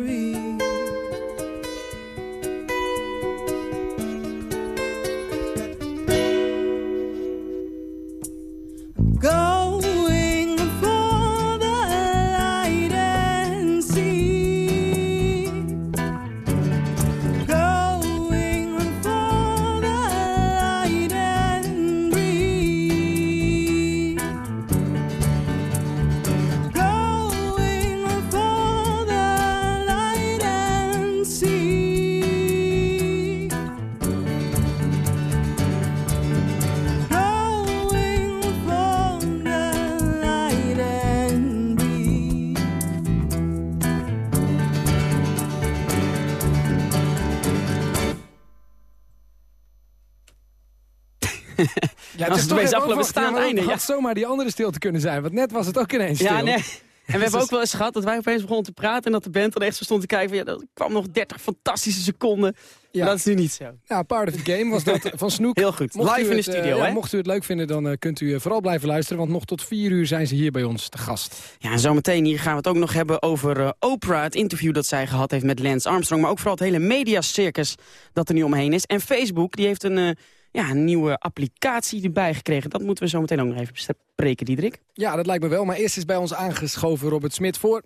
Het afgelopen
over-
staand
ja, maar
einde,
Het had zomaar die andere stilte kunnen zijn. Want net was het ook ineens stil.
Ja, nee. En we
Dus
hebben ook wel eens gehad dat wij opeens begonnen te praten... en dat de band dan echt zo stond te kijken van... ja, dat kwam nog 30 fantastische seconden.
Ja.
Maar dat is nu niet zo.
Ja, Part of the Game was dat van Snoek.
Heel goed.
Mocht
Live in de
het, eh,
studio,
ja,
hè?
Mocht u het leuk vinden, dan eh, kunt u eh, vooral blijven luisteren. Want nog tot vier uur zijn ze hier bij ons te gast.
Ja, en zometeen hier gaan we het ook nog hebben over eh, Oprah. Het interview dat zij gehad heeft met Lance Armstrong. Maar ook vooral het hele mediacircus dat er nu omheen is. En Facebook, die heeft een, eh, ja, een nieuwe applicatie erbij gekregen. Dat moeten we zo meteen ook nog even bespreken, Diederik.
Ja, dat lijkt me wel. Maar eerst is bij ons aangeschoven Robert Smit voor...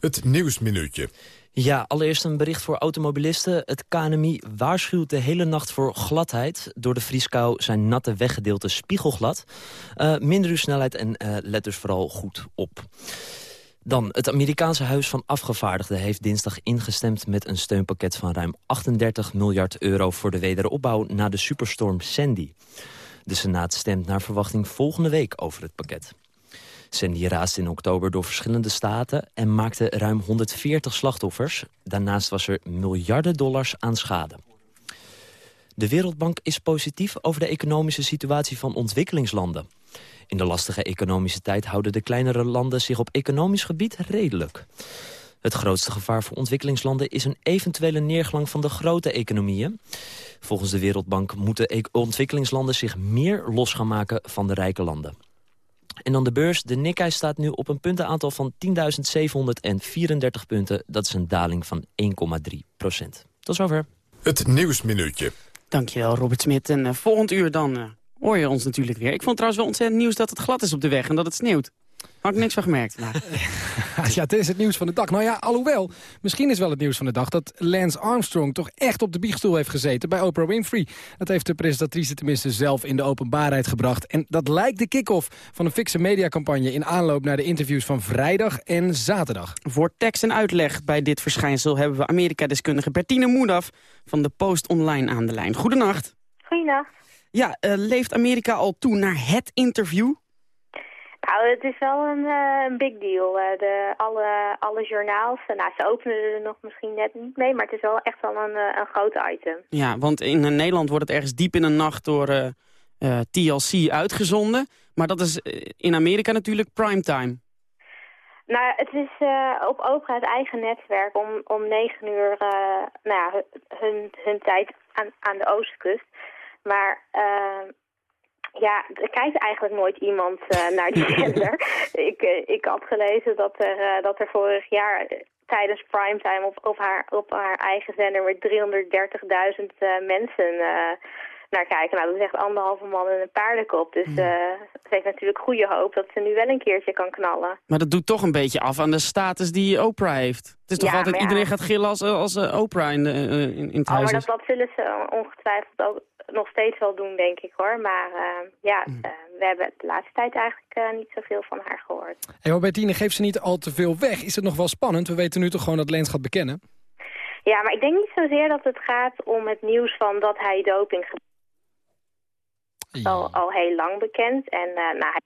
Het Nieuwsminuutje.
Ja, allereerst een bericht voor automobilisten. Het KNMI waarschuwt de hele nacht voor gladheid. Door de vrieskou zijn natte weggedeelten spiegelglad. Eh, minder uw snelheid en eh, let dus vooral goed op. Dan, het Amerikaanse Huis van Afgevaardigden heeft dinsdag ingestemd met een steunpakket van ruim 38 miljard euro voor de wederopbouw na de superstorm Sandy. De Senaat stemt naar verwachting volgende week over het pakket. Sandy raasde in oktober door verschillende staten en maakte ruim 140 slachtoffers. Daarnaast was er miljarden dollars aan schade. De Wereldbank is positief over de economische situatie van ontwikkelingslanden. In de lastige economische tijd houden de kleinere landen zich op economisch gebied redelijk. Het grootste gevaar voor ontwikkelingslanden is een eventuele neergang van de grote economieën. Volgens de Wereldbank moeten e- ontwikkelingslanden zich meer los gaan maken van de rijke landen. En dan de beurs. De Nikkei staat nu op een puntenaantal van 10.734 punten. Dat is een daling van 1,3 procent. Tot zover.
Het Nieuwsminuutje.
Dankjewel, Robert Smit. En eh, volgend uur dan eh, hoor je ons natuurlijk weer. Ik vond trouwens wel ontzettend nieuws dat het glad is op de weg en dat het sneeuwt. Had ik niks van gemerkt vandaag.
ja, dit is het nieuws van de dag. Nou ja, alhoewel, misschien is wel het nieuws van de dag... dat Lance Armstrong toch echt op de biechtstoel heeft gezeten bij Oprah Winfrey. Dat heeft de presentatrice tenminste zelf in de openbaarheid gebracht. En dat lijkt de kick-off van een fikse mediacampagne... in aanloop naar de interviews van vrijdag en zaterdag.
Voor tekst en uitleg bij dit verschijnsel... hebben we Amerika-deskundige Bertine Moedaf van de Post Online aan de lijn. Goedenacht.
Goedenacht.
Ja, uh, leeft Amerika al toe naar het interview?
Nou, het is wel een, uh, een big deal. Uh, de, alle, alle journaals, nou, ze openen er nog misschien net niet mee, maar het is wel echt wel een, een groot item.
Ja, want in Nederland wordt het ergens diep in de nacht door TLC uitgezonden. Maar dat is in Amerika natuurlijk primetime.
Nou, het is op Oprah het eigen netwerk om, om negen uur nou ja, hun, hun tijd aan, aan de oostkust. Maar uh, ja, er kijkt eigenlijk nooit iemand uh, naar die zender. ik, uh, ik had gelezen dat er, uh, dat er vorig jaar tijdens primetime op, op, haar, op haar eigen zender met 330.000 mensen naar kijken. Nou, dat is echt anderhalve man en een paardenkop. Dus ze heeft natuurlijk goede hoop dat ze nu wel een keertje kan knallen.
Maar dat doet toch een beetje af aan de status die Oprah heeft. Het is toch
ja,
altijd,
ja.
iedereen gaat gillen als, als Oprah in, de, in, in het
oh,
huis
maar dat, dat zullen ze ongetwijfeld ook nog steeds wel doen, denk ik hoor. Maar uh, ja, uh, we hebben de laatste tijd eigenlijk uh, niet zoveel van haar gehoord.
Hey, maar Bettine, geeft ze niet al te veel weg? Is het nog wel spannend? We weten nu toch gewoon dat Lens gaat bekennen?
Ja, maar ik denk niet zozeer dat het gaat om het nieuws van dat hij doping gebruikt. Ja. Al, al heel lang bekend. En nou,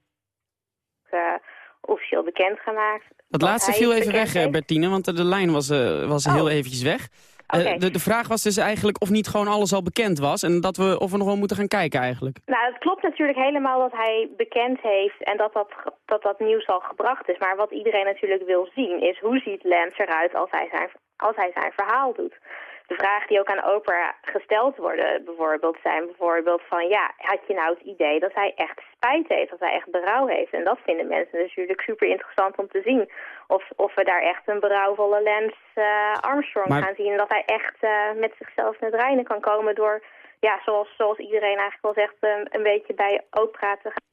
hij officieel bekendgemaakt.
Dat laatste viel even weg, heeft. Bertine, want de lijn was, was oh. heel eventjes weg. Okay. Uh, de, de, vraag was dus eigenlijk of niet gewoon alles al bekend was... en dat we, of we nog wel moeten gaan kijken eigenlijk.
Nou, het klopt natuurlijk helemaal dat hij bekend heeft... en dat dat, dat dat nieuws al gebracht is. Maar wat iedereen natuurlijk wil zien is... hoe ziet Lance eruit als hij zijn, als hij zijn verhaal doet? De vragen die ook aan Oprah gesteld worden bijvoorbeeld zijn bijvoorbeeld van... ja, had je nou het idee dat hij echt spijt heeft, dat hij echt berouw heeft? En dat vinden mensen natuurlijk super interessant om te zien. Of, of we daar echt een berouwvolle Lance uh, Armstrong maar... gaan zien. En dat hij echt uh, met zichzelf in het reinen kan komen door, ja, zoals, zoals iedereen eigenlijk wel zegt, um, een beetje bij Oprah te gaan.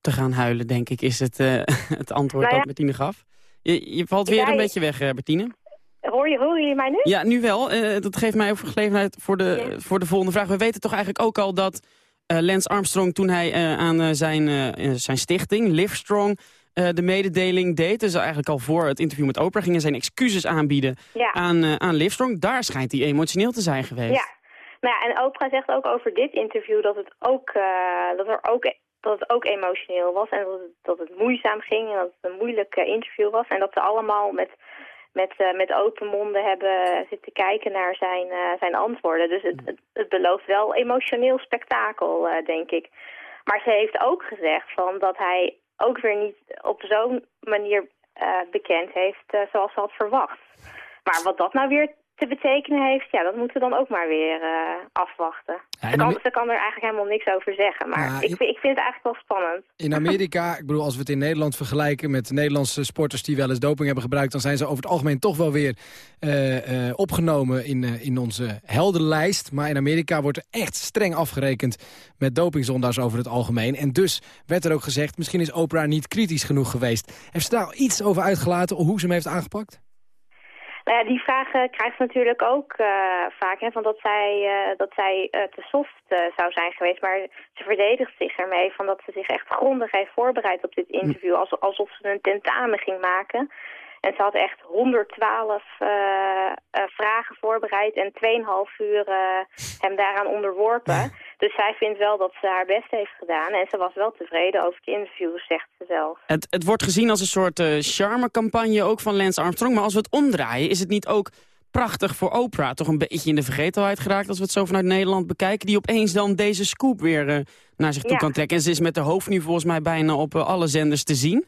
Te gaan huilen, denk ik, is het, uh, het antwoord nou ja. dat Bettine gaf. Je, je valt weer ja, een beetje weg, Bettine.
Hoor je, mij nu?
Ja, nu wel. Uh, dat geeft mij ook gelegenheid voor de, ja. voor de volgende vraag. We weten toch eigenlijk ook al dat uh, Lance Armstrong... toen hij uh, aan zijn, zijn stichting, Livestrong, de mededeling deed... dus eigenlijk al voor het interview met Oprah... gingen zijn excuses aanbieden
ja.
aan, aan Livestrong. Daar schijnt hij emotioneel te zijn geweest.
Ja, nou ja en Oprah zegt ook over dit interview... dat het ook, dat er ook dat het ook emotioneel was en dat het, dat het moeizaam ging en dat het een moeilijk interview was. En dat ze allemaal met met, uh, met open monden hebben zitten kijken naar zijn, uh, zijn antwoorden. Dus het, het, belooft wel emotioneel spektakel, uh, denk ik. Maar ze heeft ook gezegd van dat hij ook weer niet op zo'n manier bekend heeft zoals ze had verwacht. Maar wat dat nou weer te betekenen heeft, ja, dat moeten we dan ook maar weer uh, afwachten. Ja, ze, kan, kan er eigenlijk helemaal niks over zeggen, maar ja, ik, ik vind het eigenlijk wel spannend.
In Amerika, ik bedoel, als we het in Nederland vergelijken met Nederlandse sporters die wel eens doping hebben gebruikt, dan zijn ze over het algemeen toch wel weer uh, uh, opgenomen in, in onze heldenlijst. Maar in Amerika wordt er echt streng afgerekend met dopingzondaars over het algemeen. En dus werd er ook gezegd, misschien is Oprah niet kritisch genoeg geweest. Heeft ze daar iets over uitgelaten hoe ze hem heeft aangepakt?
Nou ja, die vragen krijgt ze natuurlijk ook uh, vaak, hè, van dat zij, uh, dat zij uh, te soft zou zijn geweest. Maar ze verdedigt zich ermee van dat ze zich echt grondig heeft voorbereid op dit interview. Als, alsof ze een tentamen ging maken. En ze had echt 112 vragen voorbereid en 2,5 uur hem daaraan onderworpen. Dus zij vindt wel dat ze haar best heeft gedaan. En ze was wel tevreden over het interview, zegt ze zelf.
Het, het wordt gezien als een soort uh, charmecampagne ook van Lance Armstrong. Maar als we het omdraaien, is het niet ook prachtig voor Oprah? Toch een beetje in de vergetelheid geraakt als we het zo vanuit Nederland bekijken. Die opeens dan deze scoop weer uh, naar zich toe
Ja.
kan trekken. En ze is met de hoofd nu volgens mij bijna op uh, alle zenders te zien.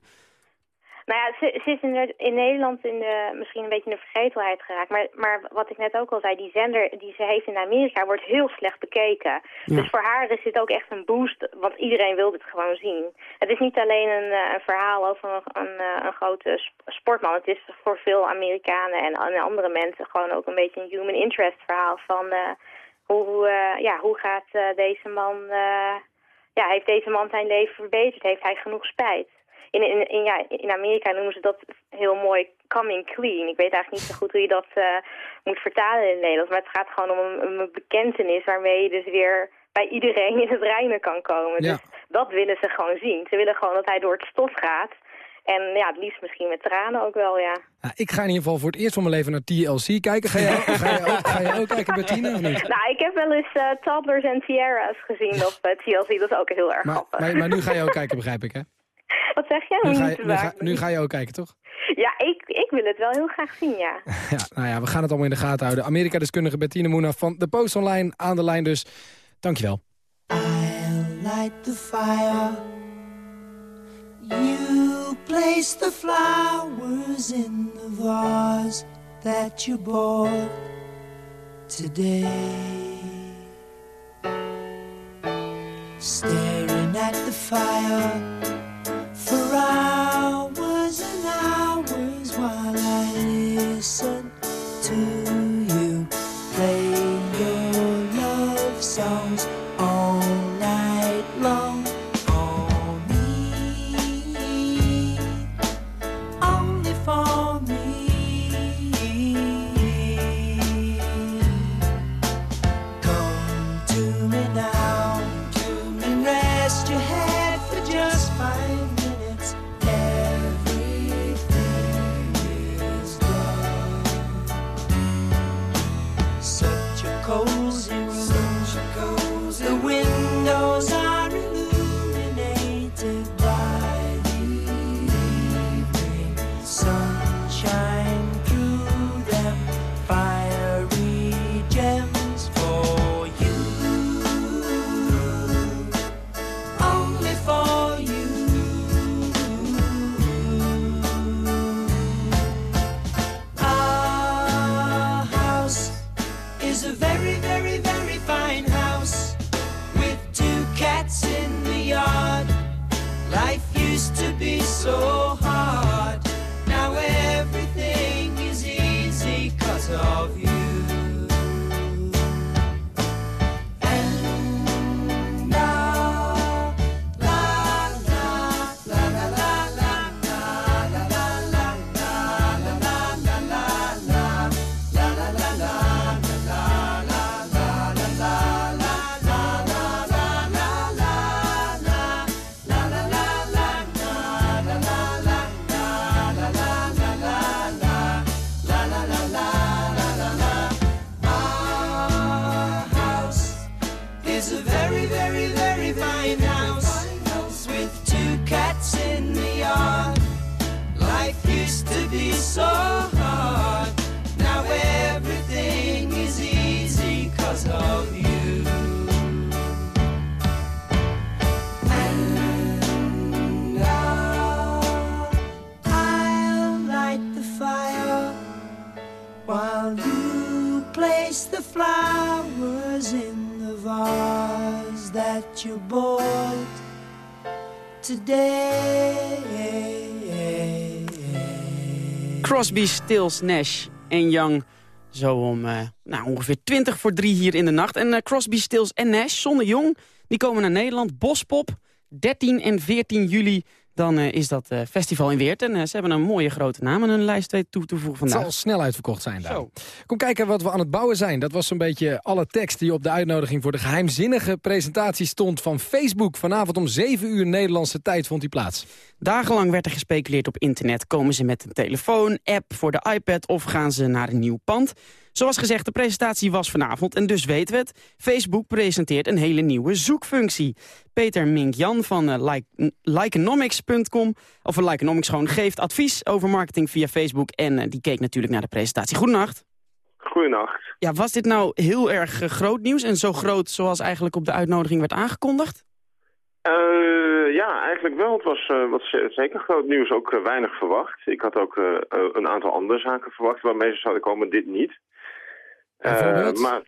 Nou ja, ze, ze is in, in Nederland in de, misschien een beetje in de vergetelheid geraakt. Maar, maar wat ik net ook al zei, die zender die ze heeft in Amerika wordt heel slecht bekeken.
Ja.
Dus voor haar is dit ook echt een boost, want iedereen wil dit gewoon zien. Het is niet alleen een, eh, een verhaal over een, een, eh, een grote sp- sportman. Het is voor veel Amerikanen en, en andere mensen gewoon ook een beetje een human interest verhaal van... eh, hoe, hoe, ja, hoe gaat deze man, ja, heeft deze man zijn leven verbeterd? Heeft hij genoeg spijt? In, in, in, ja, in Amerika noemen ze dat heel mooi coming clean. Ik weet eigenlijk niet zo goed hoe je dat uh, moet vertalen in het Nederlands. Maar het gaat gewoon om een, een bekentenis waarmee je dus weer bij iedereen in het reinen kan komen.
Ja.
Dus dat willen ze gewoon zien. Ze willen gewoon dat hij door het stof gaat. En ja, het liefst misschien met tranen ook wel, ja.
Nou, ik ga in ieder geval voor het eerst van mijn leven naar TLC kijken. Ga jij, ga jij, ook, ga jij ook kijken, Bettine, of niet?
Nou, ik heb wel eens uh, Toddlers en Tiaras gezien op uh, TLC. Dat is ook heel erg
Maar,
grappig.
maar, maar nu ga je ook kijken, begrijp ik, hè?
Wat zeg jij?
Nu ga, je, nu, ga, nu ga je ook kijken, toch?
Ja, ik, ik wil het wel heel graag zien, ja.
Ja, nou ja, we gaan het allemaal in de gaten houden. Amerika-deskundige Bettine Moena van de Post Online aan de lijn dus. Dankjewel.
light the fire. You place the flowers in the vase that you bought today. Staring at the fire for hours and hours while I listen
Crosby, Stills, Nash en Young. Zo om eh, nou, ongeveer 20 voor 3 hier in de nacht. En eh, Crosby, Stills en Nash, zonder Jong, die komen naar Nederland. Bospop, 13 en 14 juli. Dan eh, is dat eh, festival in Weert. En eh, ze hebben een mooie grote naam aan hun lijst toe te voegen
Het
vandaag.
zal snel uitverkocht zijn daar. Kom kijken wat we aan het bouwen zijn. Dat was zo'n beetje alle tekst die op de uitnodiging... voor de geheimzinnige presentatie stond van Facebook. Vanavond om 7 uur Nederlandse tijd vond die plaats.
Dagenlang werd er gespeculeerd op internet. Komen ze met een telefoon, app voor de iPad of gaan ze naar een nieuw pand? Zoals gezegd, de presentatie was vanavond en dus weten we het. Facebook presenteert een hele nieuwe zoekfunctie. Peter Mink-Jan van uh, like, likeonomics.com, of uh, Likeonomics gewoon, geeft advies over marketing via Facebook. En uh, die keek natuurlijk naar de presentatie. Goedenacht.
Goedenacht.
Ja, was dit nou heel erg uh, groot nieuws en zo groot zoals eigenlijk op de uitnodiging werd aangekondigd?
Uh, ja, eigenlijk wel. Het was uh, wat zeker groot nieuws. Ook uh, weinig verwacht. Ik had ook een aantal andere zaken verwacht waarmee ze zouden komen, dit niet. Maar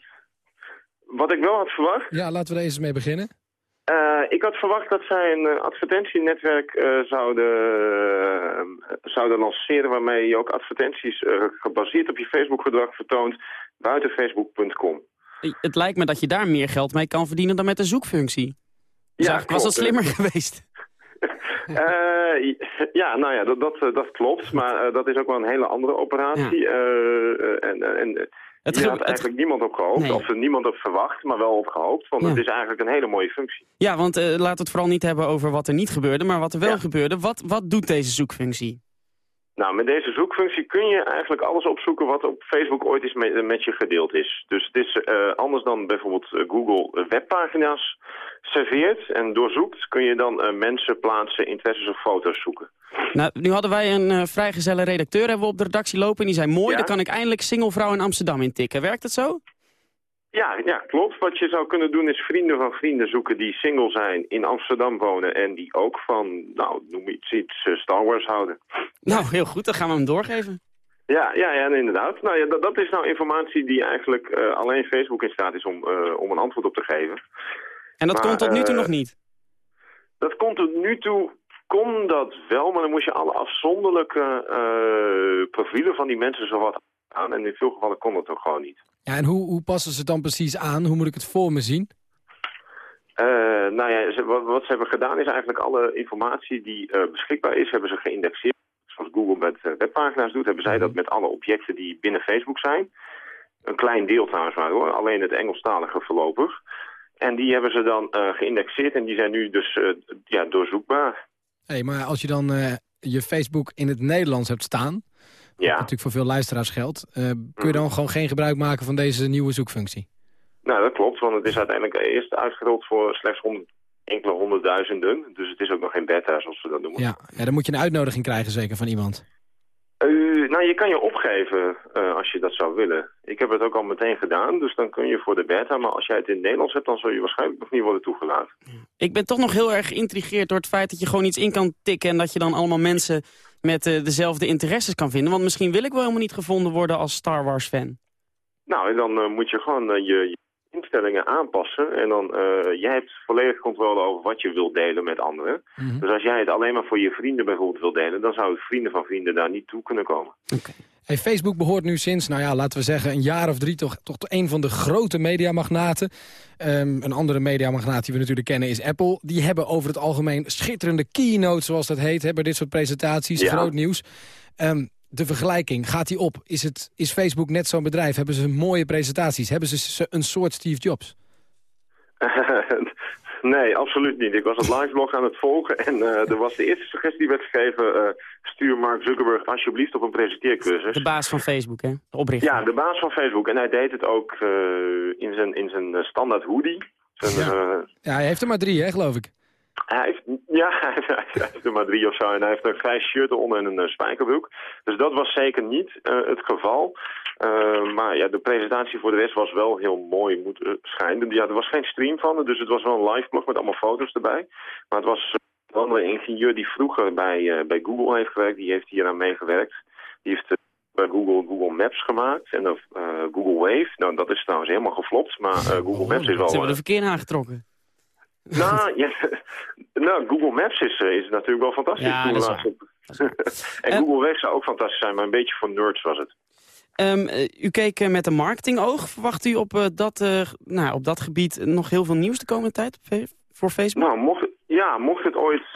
wat ik wel had verwacht...
Ja, laten we er eens mee beginnen.
ik had verwacht dat zij een advertentienetwerk zouden, zouden lanceren... waarmee je ook advertenties gebaseerd op je Facebook-gedrag vertoont buiten facebook.com.
Het lijkt me dat je daar meer geld mee kan verdienen dan met de zoekfunctie. Dus ja, was dat slimmer geweest.
Uh, ja, nou ja, dat, dat, dat klopt. Maar uh, dat is ook wel een hele andere operatie. Ja. Uh, en, en het Hier had eigenlijk niemand op gehoopt, nee. of er niemand op verwacht, maar wel op gehoopt. Want ja. het is eigenlijk een hele mooie functie.
Ja, want uh, laten we het vooral niet hebben over wat er niet gebeurde, maar wat er wel ja. gebeurde. Wat, wat doet deze zoekfunctie?
Nou, met deze zoekfunctie kun je eigenlijk alles opzoeken wat op Facebook ooit is met, met je gedeeld is. Dus het is uh, anders dan bijvoorbeeld Google webpagina's serveert en doorzoekt, kun je dan uh, mensen, plaatsen, interesses of foto's zoeken.
Nou, nu hadden wij een uh, vrijgezelle redacteur hebben we op de redactie lopen en die zei mooi, ja? dan kan ik eindelijk singlevrouw in Amsterdam intikken. Werkt het zo?
Ja, ja, klopt. Wat je zou kunnen doen is vrienden van vrienden zoeken die single zijn, in Amsterdam wonen en die ook van, nou, noem iets, iets uh, Star Wars houden.
Nou, heel goed. Dan gaan we hem doorgeven.
Ja, ja, ja inderdaad. Nou, ja, dat, dat is nou informatie die eigenlijk uh, alleen Facebook in staat is om, uh, om een antwoord op te geven.
En dat
maar,
kon tot nu toe nog niet?
Dat kon tot nu toe kon dat wel, maar dan moest je alle afzonderlijke uh, profielen van die mensen zo wat aan. En in veel gevallen kon dat ook gewoon niet.
Ja, en hoe, hoe passen ze het dan precies aan? Hoe moet ik het voor me zien?
Uh, nou ja, ze, wat, wat, ze hebben gedaan is eigenlijk alle informatie die uh, beschikbaar is, hebben ze geïndexeerd. Zoals Google met webpagina's doet, hebben zij dat met alle objecten die binnen Facebook zijn. Een klein deel trouwens maar hoor, alleen het Engelstalige voorlopig. En die hebben ze dan geïndexeerd en die zijn nu dus ja, doorzoekbaar.
Hé, hey, maar als je dan je Facebook in het Nederlands hebt staan...
Ja.
Wat natuurlijk voor veel luisteraars geldt. Uh, kun je dan gewoon geen gebruik maken van deze nieuwe zoekfunctie?
Nou, dat klopt, want het is uiteindelijk eerst uitgerold voor slechts enkele honderdduizenden. Dus het is ook nog geen beta, zoals we dat noemen.
Ja, ja dan moet je een uitnodiging krijgen zeker van iemand.
Uh, nou, je kan je opgeven uh, als je dat zou willen. Ik heb het ook al meteen gedaan, dus dan kun je voor de beta. Maar als jij het in het Nederlands hebt, dan zul je waarschijnlijk nog niet worden toegelaten.
Ik ben toch nog heel erg geïntrigeerd door het feit dat je gewoon iets in kan tikken... en dat je dan allemaal mensen met uh, dezelfde interesses kan vinden. Want misschien wil ik wel helemaal niet gevonden worden als Star Wars fan.
Nou, en dan moet je gewoon je, instellingen aanpassen. En dan, jij hebt volledig controle over wat je wilt delen met anderen. Mm -hmm. Dus als jij het alleen maar voor je vrienden bijvoorbeeld wilt delen... dan zou vrienden van vrienden daar niet toe kunnen komen.
Okay. Hey, Facebook behoort nu sinds, nou ja, laten we zeggen, een jaar of drie... toch, toch een van de grote mediamagnaten. Um, een andere mediamagnaat die we natuurlijk kennen is Apple. Die hebben over het algemeen schitterende keynotes, zoals dat heet... hebben dit soort presentaties, ja. groot nieuws. Um, de vergelijking, gaat die op? Is, het, is Facebook net zo'n bedrijf? Hebben ze mooie presentaties? Hebben ze een soort Steve Jobs?
Nee, absoluut niet. Ik was het liveblog aan het volgen en uh, er was de eerste suggestie die werd gegeven... Uh, stuur Mark Zuckerberg alsjeblieft op een presenteercursus.
De baas van Facebook, hè? De oprichter.
Ja, de baas van Facebook. En hij deed het ook uh, in zijn, in zijn standaard hoodie. Zijn,
ja. ja, hij heeft er maar drie, hè, geloof ik.
Hij heeft, ja, hij heeft er maar drie of zo. En hij heeft een grijs shirt onder en een spijkerbroek. Dus dat was zeker niet het geval. Uh, maar ja, de presentatie voor de rest was wel heel mooi, moet uh, schijnen. Ja, er was geen stream van, dus het was wel een live blog met allemaal foto's erbij. Maar het was een andere ingenieur die vroeger bij, bij Google heeft gewerkt. Die heeft hier aan meegewerkt. Die heeft bij Google Google Maps gemaakt en dan Google Wave. Nou, dat is trouwens helemaal geflopt, maar Google Maps is wel...
Ze hebben de verkeer aangetrokken.
Nou, ja, nou, Google Maps is, is natuurlijk wel fantastisch.
Ja, dat is waar. Dat is waar.
en Google Wave zou ook fantastisch zijn, maar een beetje voor nerds was het.
Um, u keek uh, met een marketingoog. Verwacht u op, uh, dat, nou, op dat gebied nog heel veel nieuws de komende tijd voor Facebook?
Nou, mocht, ja, mocht het ooit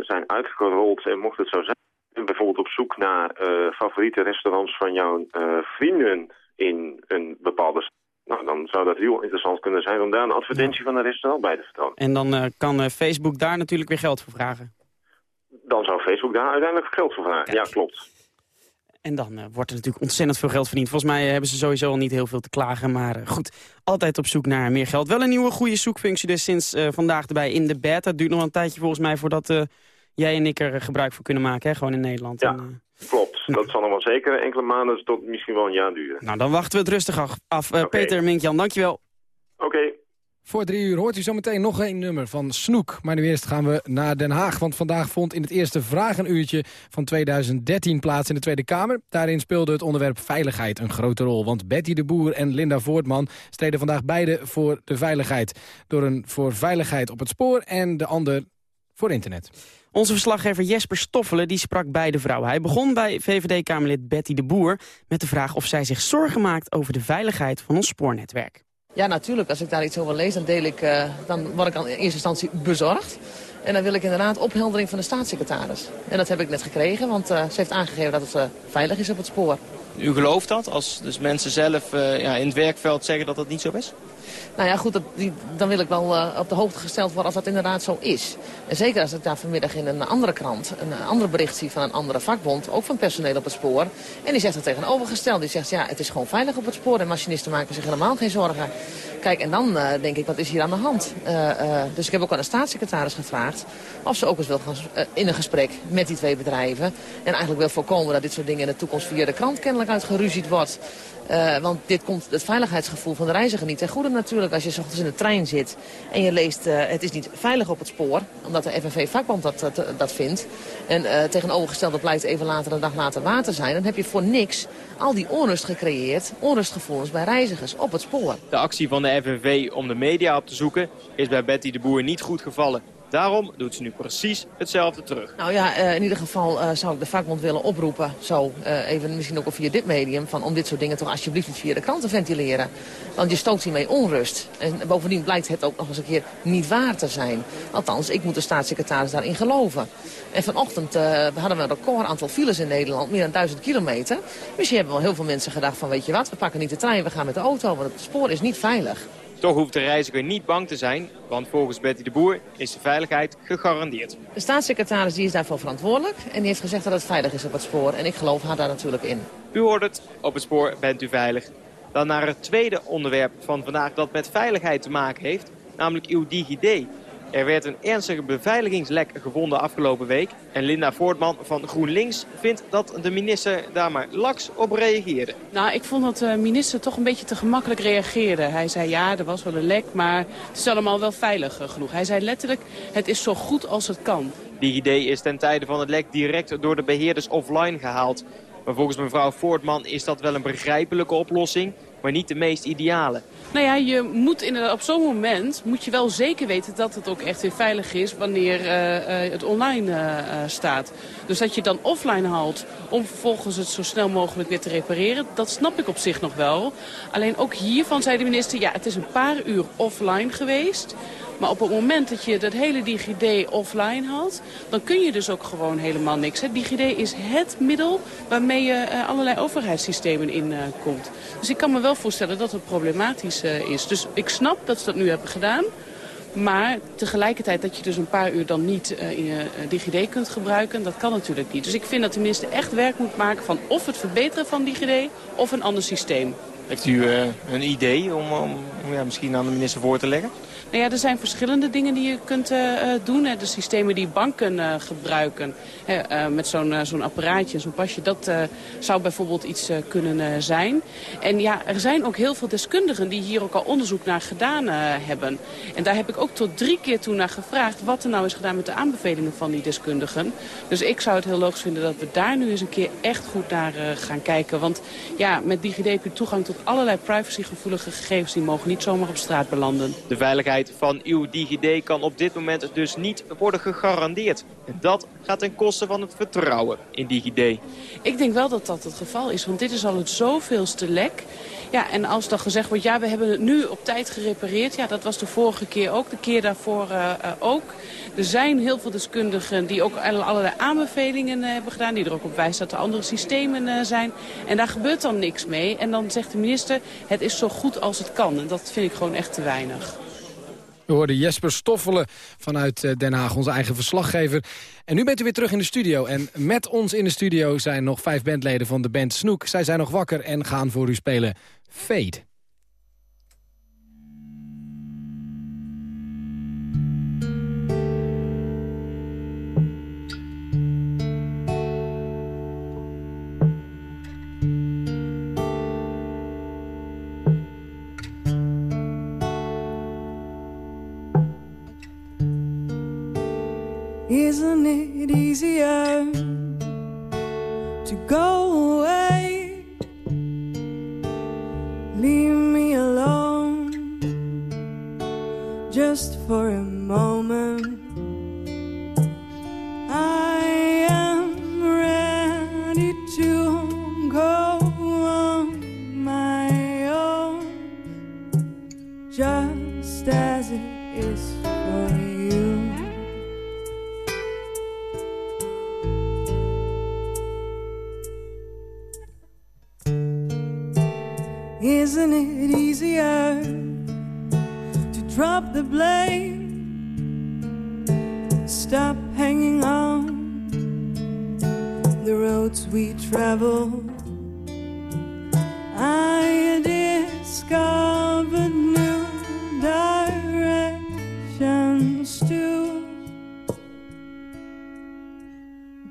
zijn uitgerold en mocht het zo zijn... bijvoorbeeld op zoek naar favoriete restaurants van jouw vrienden in een bepaalde stad... Nou, dan zou dat heel interessant kunnen zijn om daar een advertentie ja. van een restaurant bij te vertonen.
En dan kan Facebook daar natuurlijk weer geld voor vragen?
Dan zou Facebook daar uiteindelijk geld voor vragen, Kijk. ja klopt.
En dan uh, wordt er natuurlijk ontzettend veel geld verdiend. Volgens mij hebben ze sowieso al niet heel veel te klagen. Maar goed, altijd op zoek naar meer geld. Wel een nieuwe goede zoekfunctie dus sinds vandaag erbij in de beta. Het duurt nog een tijdje volgens mij voordat jij en ik er gebruik van kunnen maken. Hè? Gewoon in Nederland.
Ja,
en,
klopt. Nou. Dat zal nog wel zeker enkele maanden tot misschien wel een jaar duren.
Nou, dan wachten we het rustig af. af. Okay. Peter Minkjan, dankjewel.
Oké. Okay.
Voor drie uur hoort u zometeen nog een nummer van Snoek. Maar nu eerst gaan we naar Den Haag. Want vandaag vond in het eerste vragenuurtje van 2013 plaats in de Tweede Kamer. Daarin speelde het onderwerp veiligheid een grote rol. Want Betty de Boer en Linda Voortman streden vandaag beide voor de veiligheid. Door een voor veiligheid op het spoor en de ander voor internet.
Onze verslaggever Jesper Stoffelen die sprak beide vrouwen. Hij begon bij VVD-Kamerlid Betty de Boer met de vraag of zij zich zorgen maakt over de veiligheid van ons spoornetwerk.
Ja, natuurlijk. Als ik daar iets over lees, dan, deel ik, uh, dan word ik in eerste instantie bezorgd. En dan wil ik inderdaad opheldering van de staatssecretaris. En dat heb ik net gekregen, want ze heeft aangegeven dat het veilig is op het spoor.
U gelooft dat, als dus mensen zelf ja, in het werkveld zeggen dat dat niet zo is?
Nou ja, goed, dat, dan wil ik wel uh, op de hoogte gesteld worden of dat inderdaad zo is. En zeker als ik daar vanmiddag in een andere krant een andere bericht zie van een andere vakbond, ook van personeel op het spoor. En die zegt er tegenovergesteld. Die zegt, ja, het is gewoon veilig op het spoor en machinisten maken zich helemaal geen zorgen. Kijk, en dan uh, denk ik, wat is hier aan de hand? dus ik heb ook aan de staatssecretaris gevraagd of ze ook eens wil gaan in een gesprek met die twee bedrijven. En eigenlijk wil voorkomen dat dit soort dingen in de toekomst via de krant kennelijk uitgeruzied wordt. Uh, want dit komt het veiligheidsgevoel van de reiziger niet ten goede natuurlijk. Als je s ochtends in de trein zit en je leest uh, het is niet veilig op het spoor. Omdat de FNV-vakbond dat, dat, dat, vindt. En uh, tegenovergesteld dat blijkt even later een dag later water zijn. Dan heb je voor niks al die onrust gecreëerd. Onrustgevoelens bij reizigers op het spoor.
De actie van de FNV om de media op te zoeken is bij Betty de Boer niet goed gevallen. Daarom doet ze nu precies hetzelfde terug.
Nou ja, uh, in ieder geval uh, zou ik de vakbond willen oproepen, zo uh, even misschien ook via dit medium, van om dit soort dingen toch alsjeblieft niet via de krant te ventileren. Want je stoot hiermee onrust. En bovendien blijkt het ook nog eens een keer niet waar te zijn. Althans, ik moet de staatssecretaris daarin geloven. En vanochtend hadden we een record aantal files in Nederland, meer dan duizend kilometer. Misschien hebben wel heel veel mensen gedacht van weet je wat, we pakken niet de trein, we gaan met de auto, want het spoor is niet veilig.
Toch hoeft de reiziger niet bang te zijn, want volgens Betty de Boer is de veiligheid gegarandeerd.
De staatssecretaris die is daarvoor verantwoordelijk en die heeft gezegd dat het veilig is op het spoor. En ik geloof haar daar natuurlijk in.
U hoort het, op het spoor bent u veilig. Dan naar het tweede onderwerp van vandaag dat met veiligheid te maken heeft, namelijk uw DigiD. Er werd een ernstige beveiligingslek gevonden afgelopen week. En Linda Voortman van GroenLinks vindt dat de minister daar maar laks op reageerde.
Nou, ik vond dat de minister toch een beetje te gemakkelijk reageerde. Hij zei ja, er was wel een lek, maar het is allemaal wel veilig genoeg. Hij zei letterlijk, het is zo goed als het kan.
DigiD is ten tijde van het lek direct door de beheerders offline gehaald. Maar volgens mevrouw Voortman is dat wel een begrijpelijke oplossing, maar niet de meest ideale.
Nou ja, je moet inderdaad op zo'n moment moet je wel zeker weten dat het ook echt weer veilig is wanneer uh, uh, het online uh, staat. Dus dat je dan offline haalt om vervolgens het zo snel mogelijk weer te repareren, dat snap ik op zich nog wel. Alleen ook hiervan zei de minister, ja het is een paar uur offline geweest. Maar op het moment dat je dat hele DigiD offline haalt, dan kun je dus ook gewoon helemaal niks. Hè. DigiD is het middel waarmee je uh, allerlei overheidssystemen in uh, komt. Dus ik kan me wel voorstellen dat het problematisch uh, is. Dus ik snap dat ze dat nu hebben gedaan. Maar tegelijkertijd dat je dus een paar uur dan niet uh, in je DigiD kunt gebruiken, dat kan natuurlijk niet. Dus ik vind dat de minister echt werk moet maken van of het verbeteren van DigiD of een ander systeem.
Heeft u uh, een idee om, om ja, misschien aan de minister voor te leggen?
Nou ja, er zijn verschillende dingen die je kunt uh, doen. Hè. De systemen die banken uh, gebruiken hè, met zo'n zo'n apparaatje, zo'n pasje, dat zou bijvoorbeeld iets kunnen zijn. En ja, er zijn ook heel veel deskundigen die hier ook al onderzoek naar gedaan hebben. En daar heb ik ook tot drie keer toe naar gevraagd wat er nou is gedaan met de aanbevelingen van die deskundigen. Dus ik zou het heel logisch vinden dat we daar nu eens een keer echt goed naar gaan kijken. Want ja, met DigiD heb je toegang tot allerlei privacygevoelige gegevens die mogen niet zomaar op straat belanden.
De van uw DigiD kan op dit moment dus niet worden gegarandeerd. En dat gaat ten koste van het vertrouwen in DigiD.
Ik denk wel dat dat het geval is, want dit is al het zoveelste lek. Ja, en als dan gezegd wordt, ja, we hebben het nu op tijd gerepareerd. Ja, dat was de vorige keer ook, de keer daarvoor uh, uh, ook. Er zijn heel veel deskundigen die ook allerlei aanbevelingen uh, hebben gedaan. Die er ook op wijzen dat er andere systemen zijn. En daar gebeurt dan niks mee. En dan zegt de minister, het is zo goed als het kan. En dat vind ik gewoon echt te weinig.
We hoorden Jesper Stoffelen vanuit Den Haag, onze eigen verslaggever. En nu bent u weer terug in de studio. En met ons in de studio zijn nog vijf bandleden van de band Snoek. Zij zijn nog wakker en gaan voor u spelen Fade.
Isn't it easier to go away? Leave me alone just for a moment. Isn't it easier to drop the blame? Stop hanging on the roads we travel. I discovered new directions too,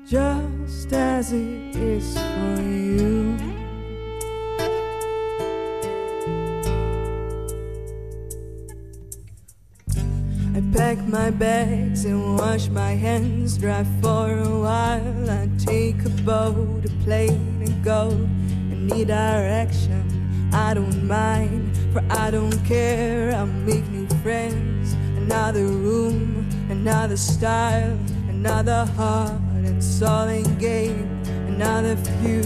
just as it is pack my bags and wash my hands, drive for a while. I take a boat, a plane, and go and need direction. I don't mind, for I don't care. I'll make new friends. Another room, another style, another heart and soul and game. Another view,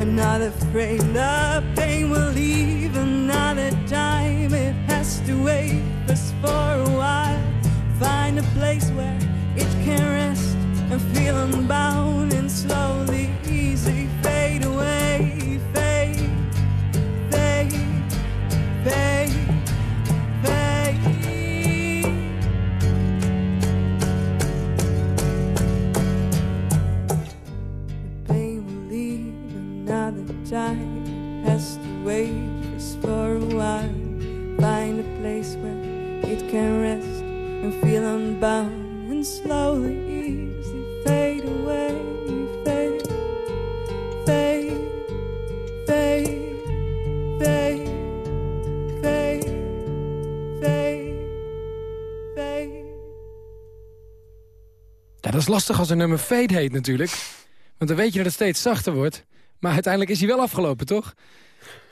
another frame. The pain will leave another time. It has to wait just for a while. Find a place where it can rest and feel unbound and slowly, easy fade away. Fade, fade, fade, fade. The pain will leave another time. Feel unbound and slowly, easy fade away. Fade, fade.
Ja, dat is lastig als een nummer Fade heet natuurlijk. Want dan weet je dat het steeds zachter wordt. Maar uiteindelijk is hij wel afgelopen, toch?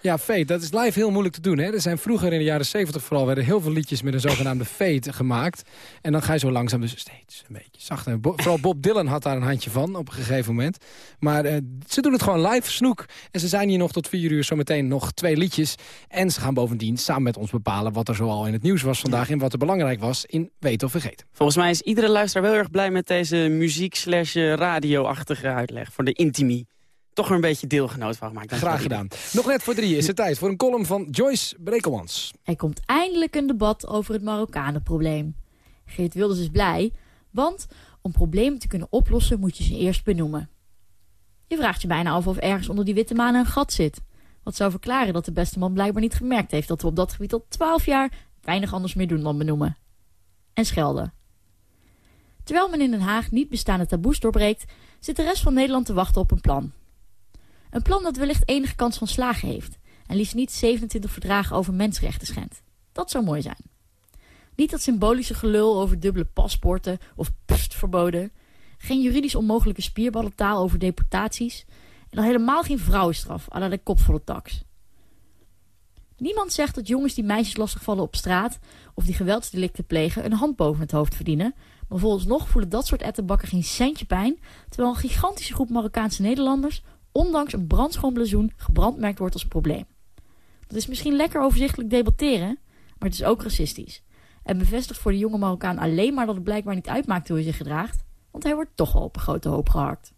Ja, fade, dat is live heel moeilijk te doen. Hè? Er zijn vroeger in de jaren 70 vooral werden heel veel liedjes met een zogenaamde fade gemaakt. En dan ga je zo langzaam dus steeds een beetje zachter. Bo vooral Bob Dylan had daar een handje van op een gegeven moment. Maar uh, ze doen het gewoon live, snoek. En ze zijn hier nog tot vier uur zometeen nog twee liedjes. En ze gaan bovendien samen met ons bepalen wat er zoal in het nieuws was vandaag... en wat er belangrijk was in Weet of Vergeten.
Volgens mij is iedere luisteraar wel erg blij met deze muziek slash radio-achtige uitleg voor de intimie toch er een beetje deelgenoot van gemaakt.
Graag gedaan. Nog net voor drie is het tijd voor een column van Joyce Brekelmans.
Er komt eindelijk een debat over het Marokkanenprobleem. Geert Wilders is blij, want om problemen te kunnen oplossen moet je ze eerst benoemen. Je vraagt je bijna af of ergens onder die witte maan een gat zit. Wat zou verklaren dat de beste man blijkbaar niet gemerkt heeft dat we op dat gebied al twaalf jaar weinig anders meer doen dan benoemen. En schelden. Terwijl men in Den Haag niet bestaande taboes doorbreekt, zit de rest van Nederland te wachten op een plan. Een plan dat wellicht enige kans van slagen heeft. En liefst niet 27 verdragen over mensenrechten schendt. Dat zou mooi zijn. Niet dat symbolische gelul over dubbele paspoorten of pstverboden. Geen juridisch onmogelijke spierballentaal over deportaties. En al helemaal geen vrouwenstraf, à de kopvolle tax. Niemand zegt dat jongens die meisjes lastigvallen op straat... of die geweldsdelicten plegen een hand boven het hoofd verdienen... maar volgens nog voelen dat soort ettenbakken geen centje pijn... terwijl een gigantische groep Marokkaanse Nederlanders ondanks een brandschoon blazoen gebrandmerkt wordt als probleem. Dat is misschien lekker overzichtelijk debatteren, maar het is ook racistisch. En bevestigt voor de jonge Marokkaan alleen maar dat het blijkbaar niet uitmaakt hoe hij zich gedraagt, want hij wordt toch al op een grote hoop gehakt.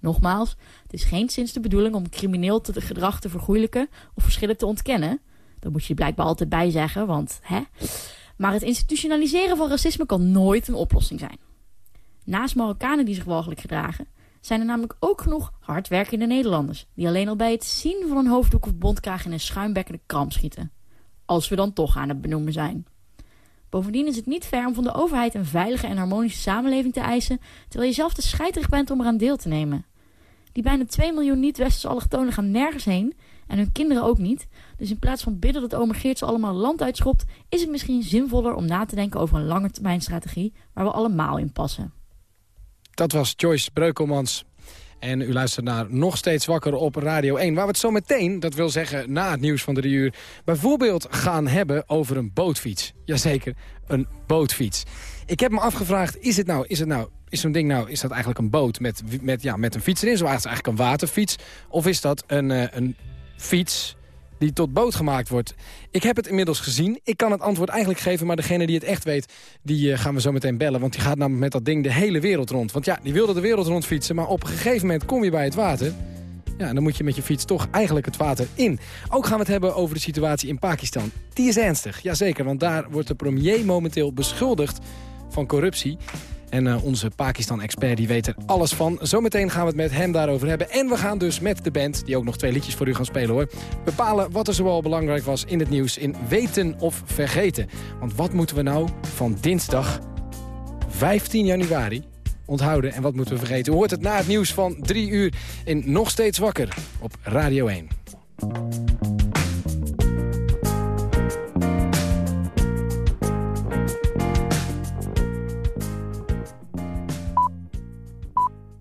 Nogmaals, het is geen sinds de bedoeling om crimineel te gedrag te vergoeilijken of verschillen te ontkennen. Daar moet je blijkbaar altijd bij zeggen, want hè. Maar het institutionaliseren van racisme kan nooit een oplossing zijn. Naast Marokkanen die zich walgelijk gedragen, zijn er namelijk ook genoeg hardwerkende Nederlanders... die alleen al bij het zien van een hoofddoek of bontkraag in een schuimbekkende kramp schieten. Als we dan toch aan het benoemen zijn. Bovendien is het niet ver om van de overheid een veilige en harmonische samenleving te eisen... terwijl je zelf te scheiterig bent om eraan deel te nemen. Die bijna 2 miljoen niet-westerse allochtonen gaan nergens heen... en hun kinderen ook niet. Dus in plaats van bidden dat ome Geert ze allemaal land uitschopt... is het misschien zinvoller om na te denken over een lange termijn strategie... waar we allemaal in passen.
Dat was Joyce Breukelmans. En u luistert naar Nog Steeds Wakker op Radio 1. Waar we het zo meteen, dat wil zeggen na het nieuws van drie uur... bijvoorbeeld gaan hebben over een bootfiets. Jazeker, een bootfiets. Ik heb me afgevraagd, is het nou, is het nou, is zo'n ding nou, is dat eigenlijk een boot met, met, ja, met een fiets erin? Zo eigenlijk een waterfiets? Of is dat een, uh, een fiets die tot boot gemaakt wordt. Ik heb het inmiddels gezien. Ik kan het antwoord eigenlijk geven, maar degene die het echt weet... die uh, gaan we zo meteen bellen, want die gaat namelijk met dat ding de hele wereld rond. Want ja, die wilde de wereld rond fietsen, maar op een gegeven moment kom je bij het water... Ja, dan moet je met je fiets toch eigenlijk het water in. Ook gaan we het hebben over de situatie in Pakistan. Die is ernstig, jazeker, want daar wordt de premier momenteel beschuldigd van corruptie. En uh, onze Pakistan-expert die weet er alles van. Zometeen gaan we het met hem daarover hebben. En we gaan dus met de band, die ook nog twee liedjes voor u gaan spelen hoor... bepalen wat er zoal belangrijk was in het nieuws in Weten of Vergeten. Want wat moeten we nou van dinsdag 15 januari onthouden en wat moeten we vergeten? Hoort het na het nieuws van drie uur in Nog Steeds Wakker op Radio 1.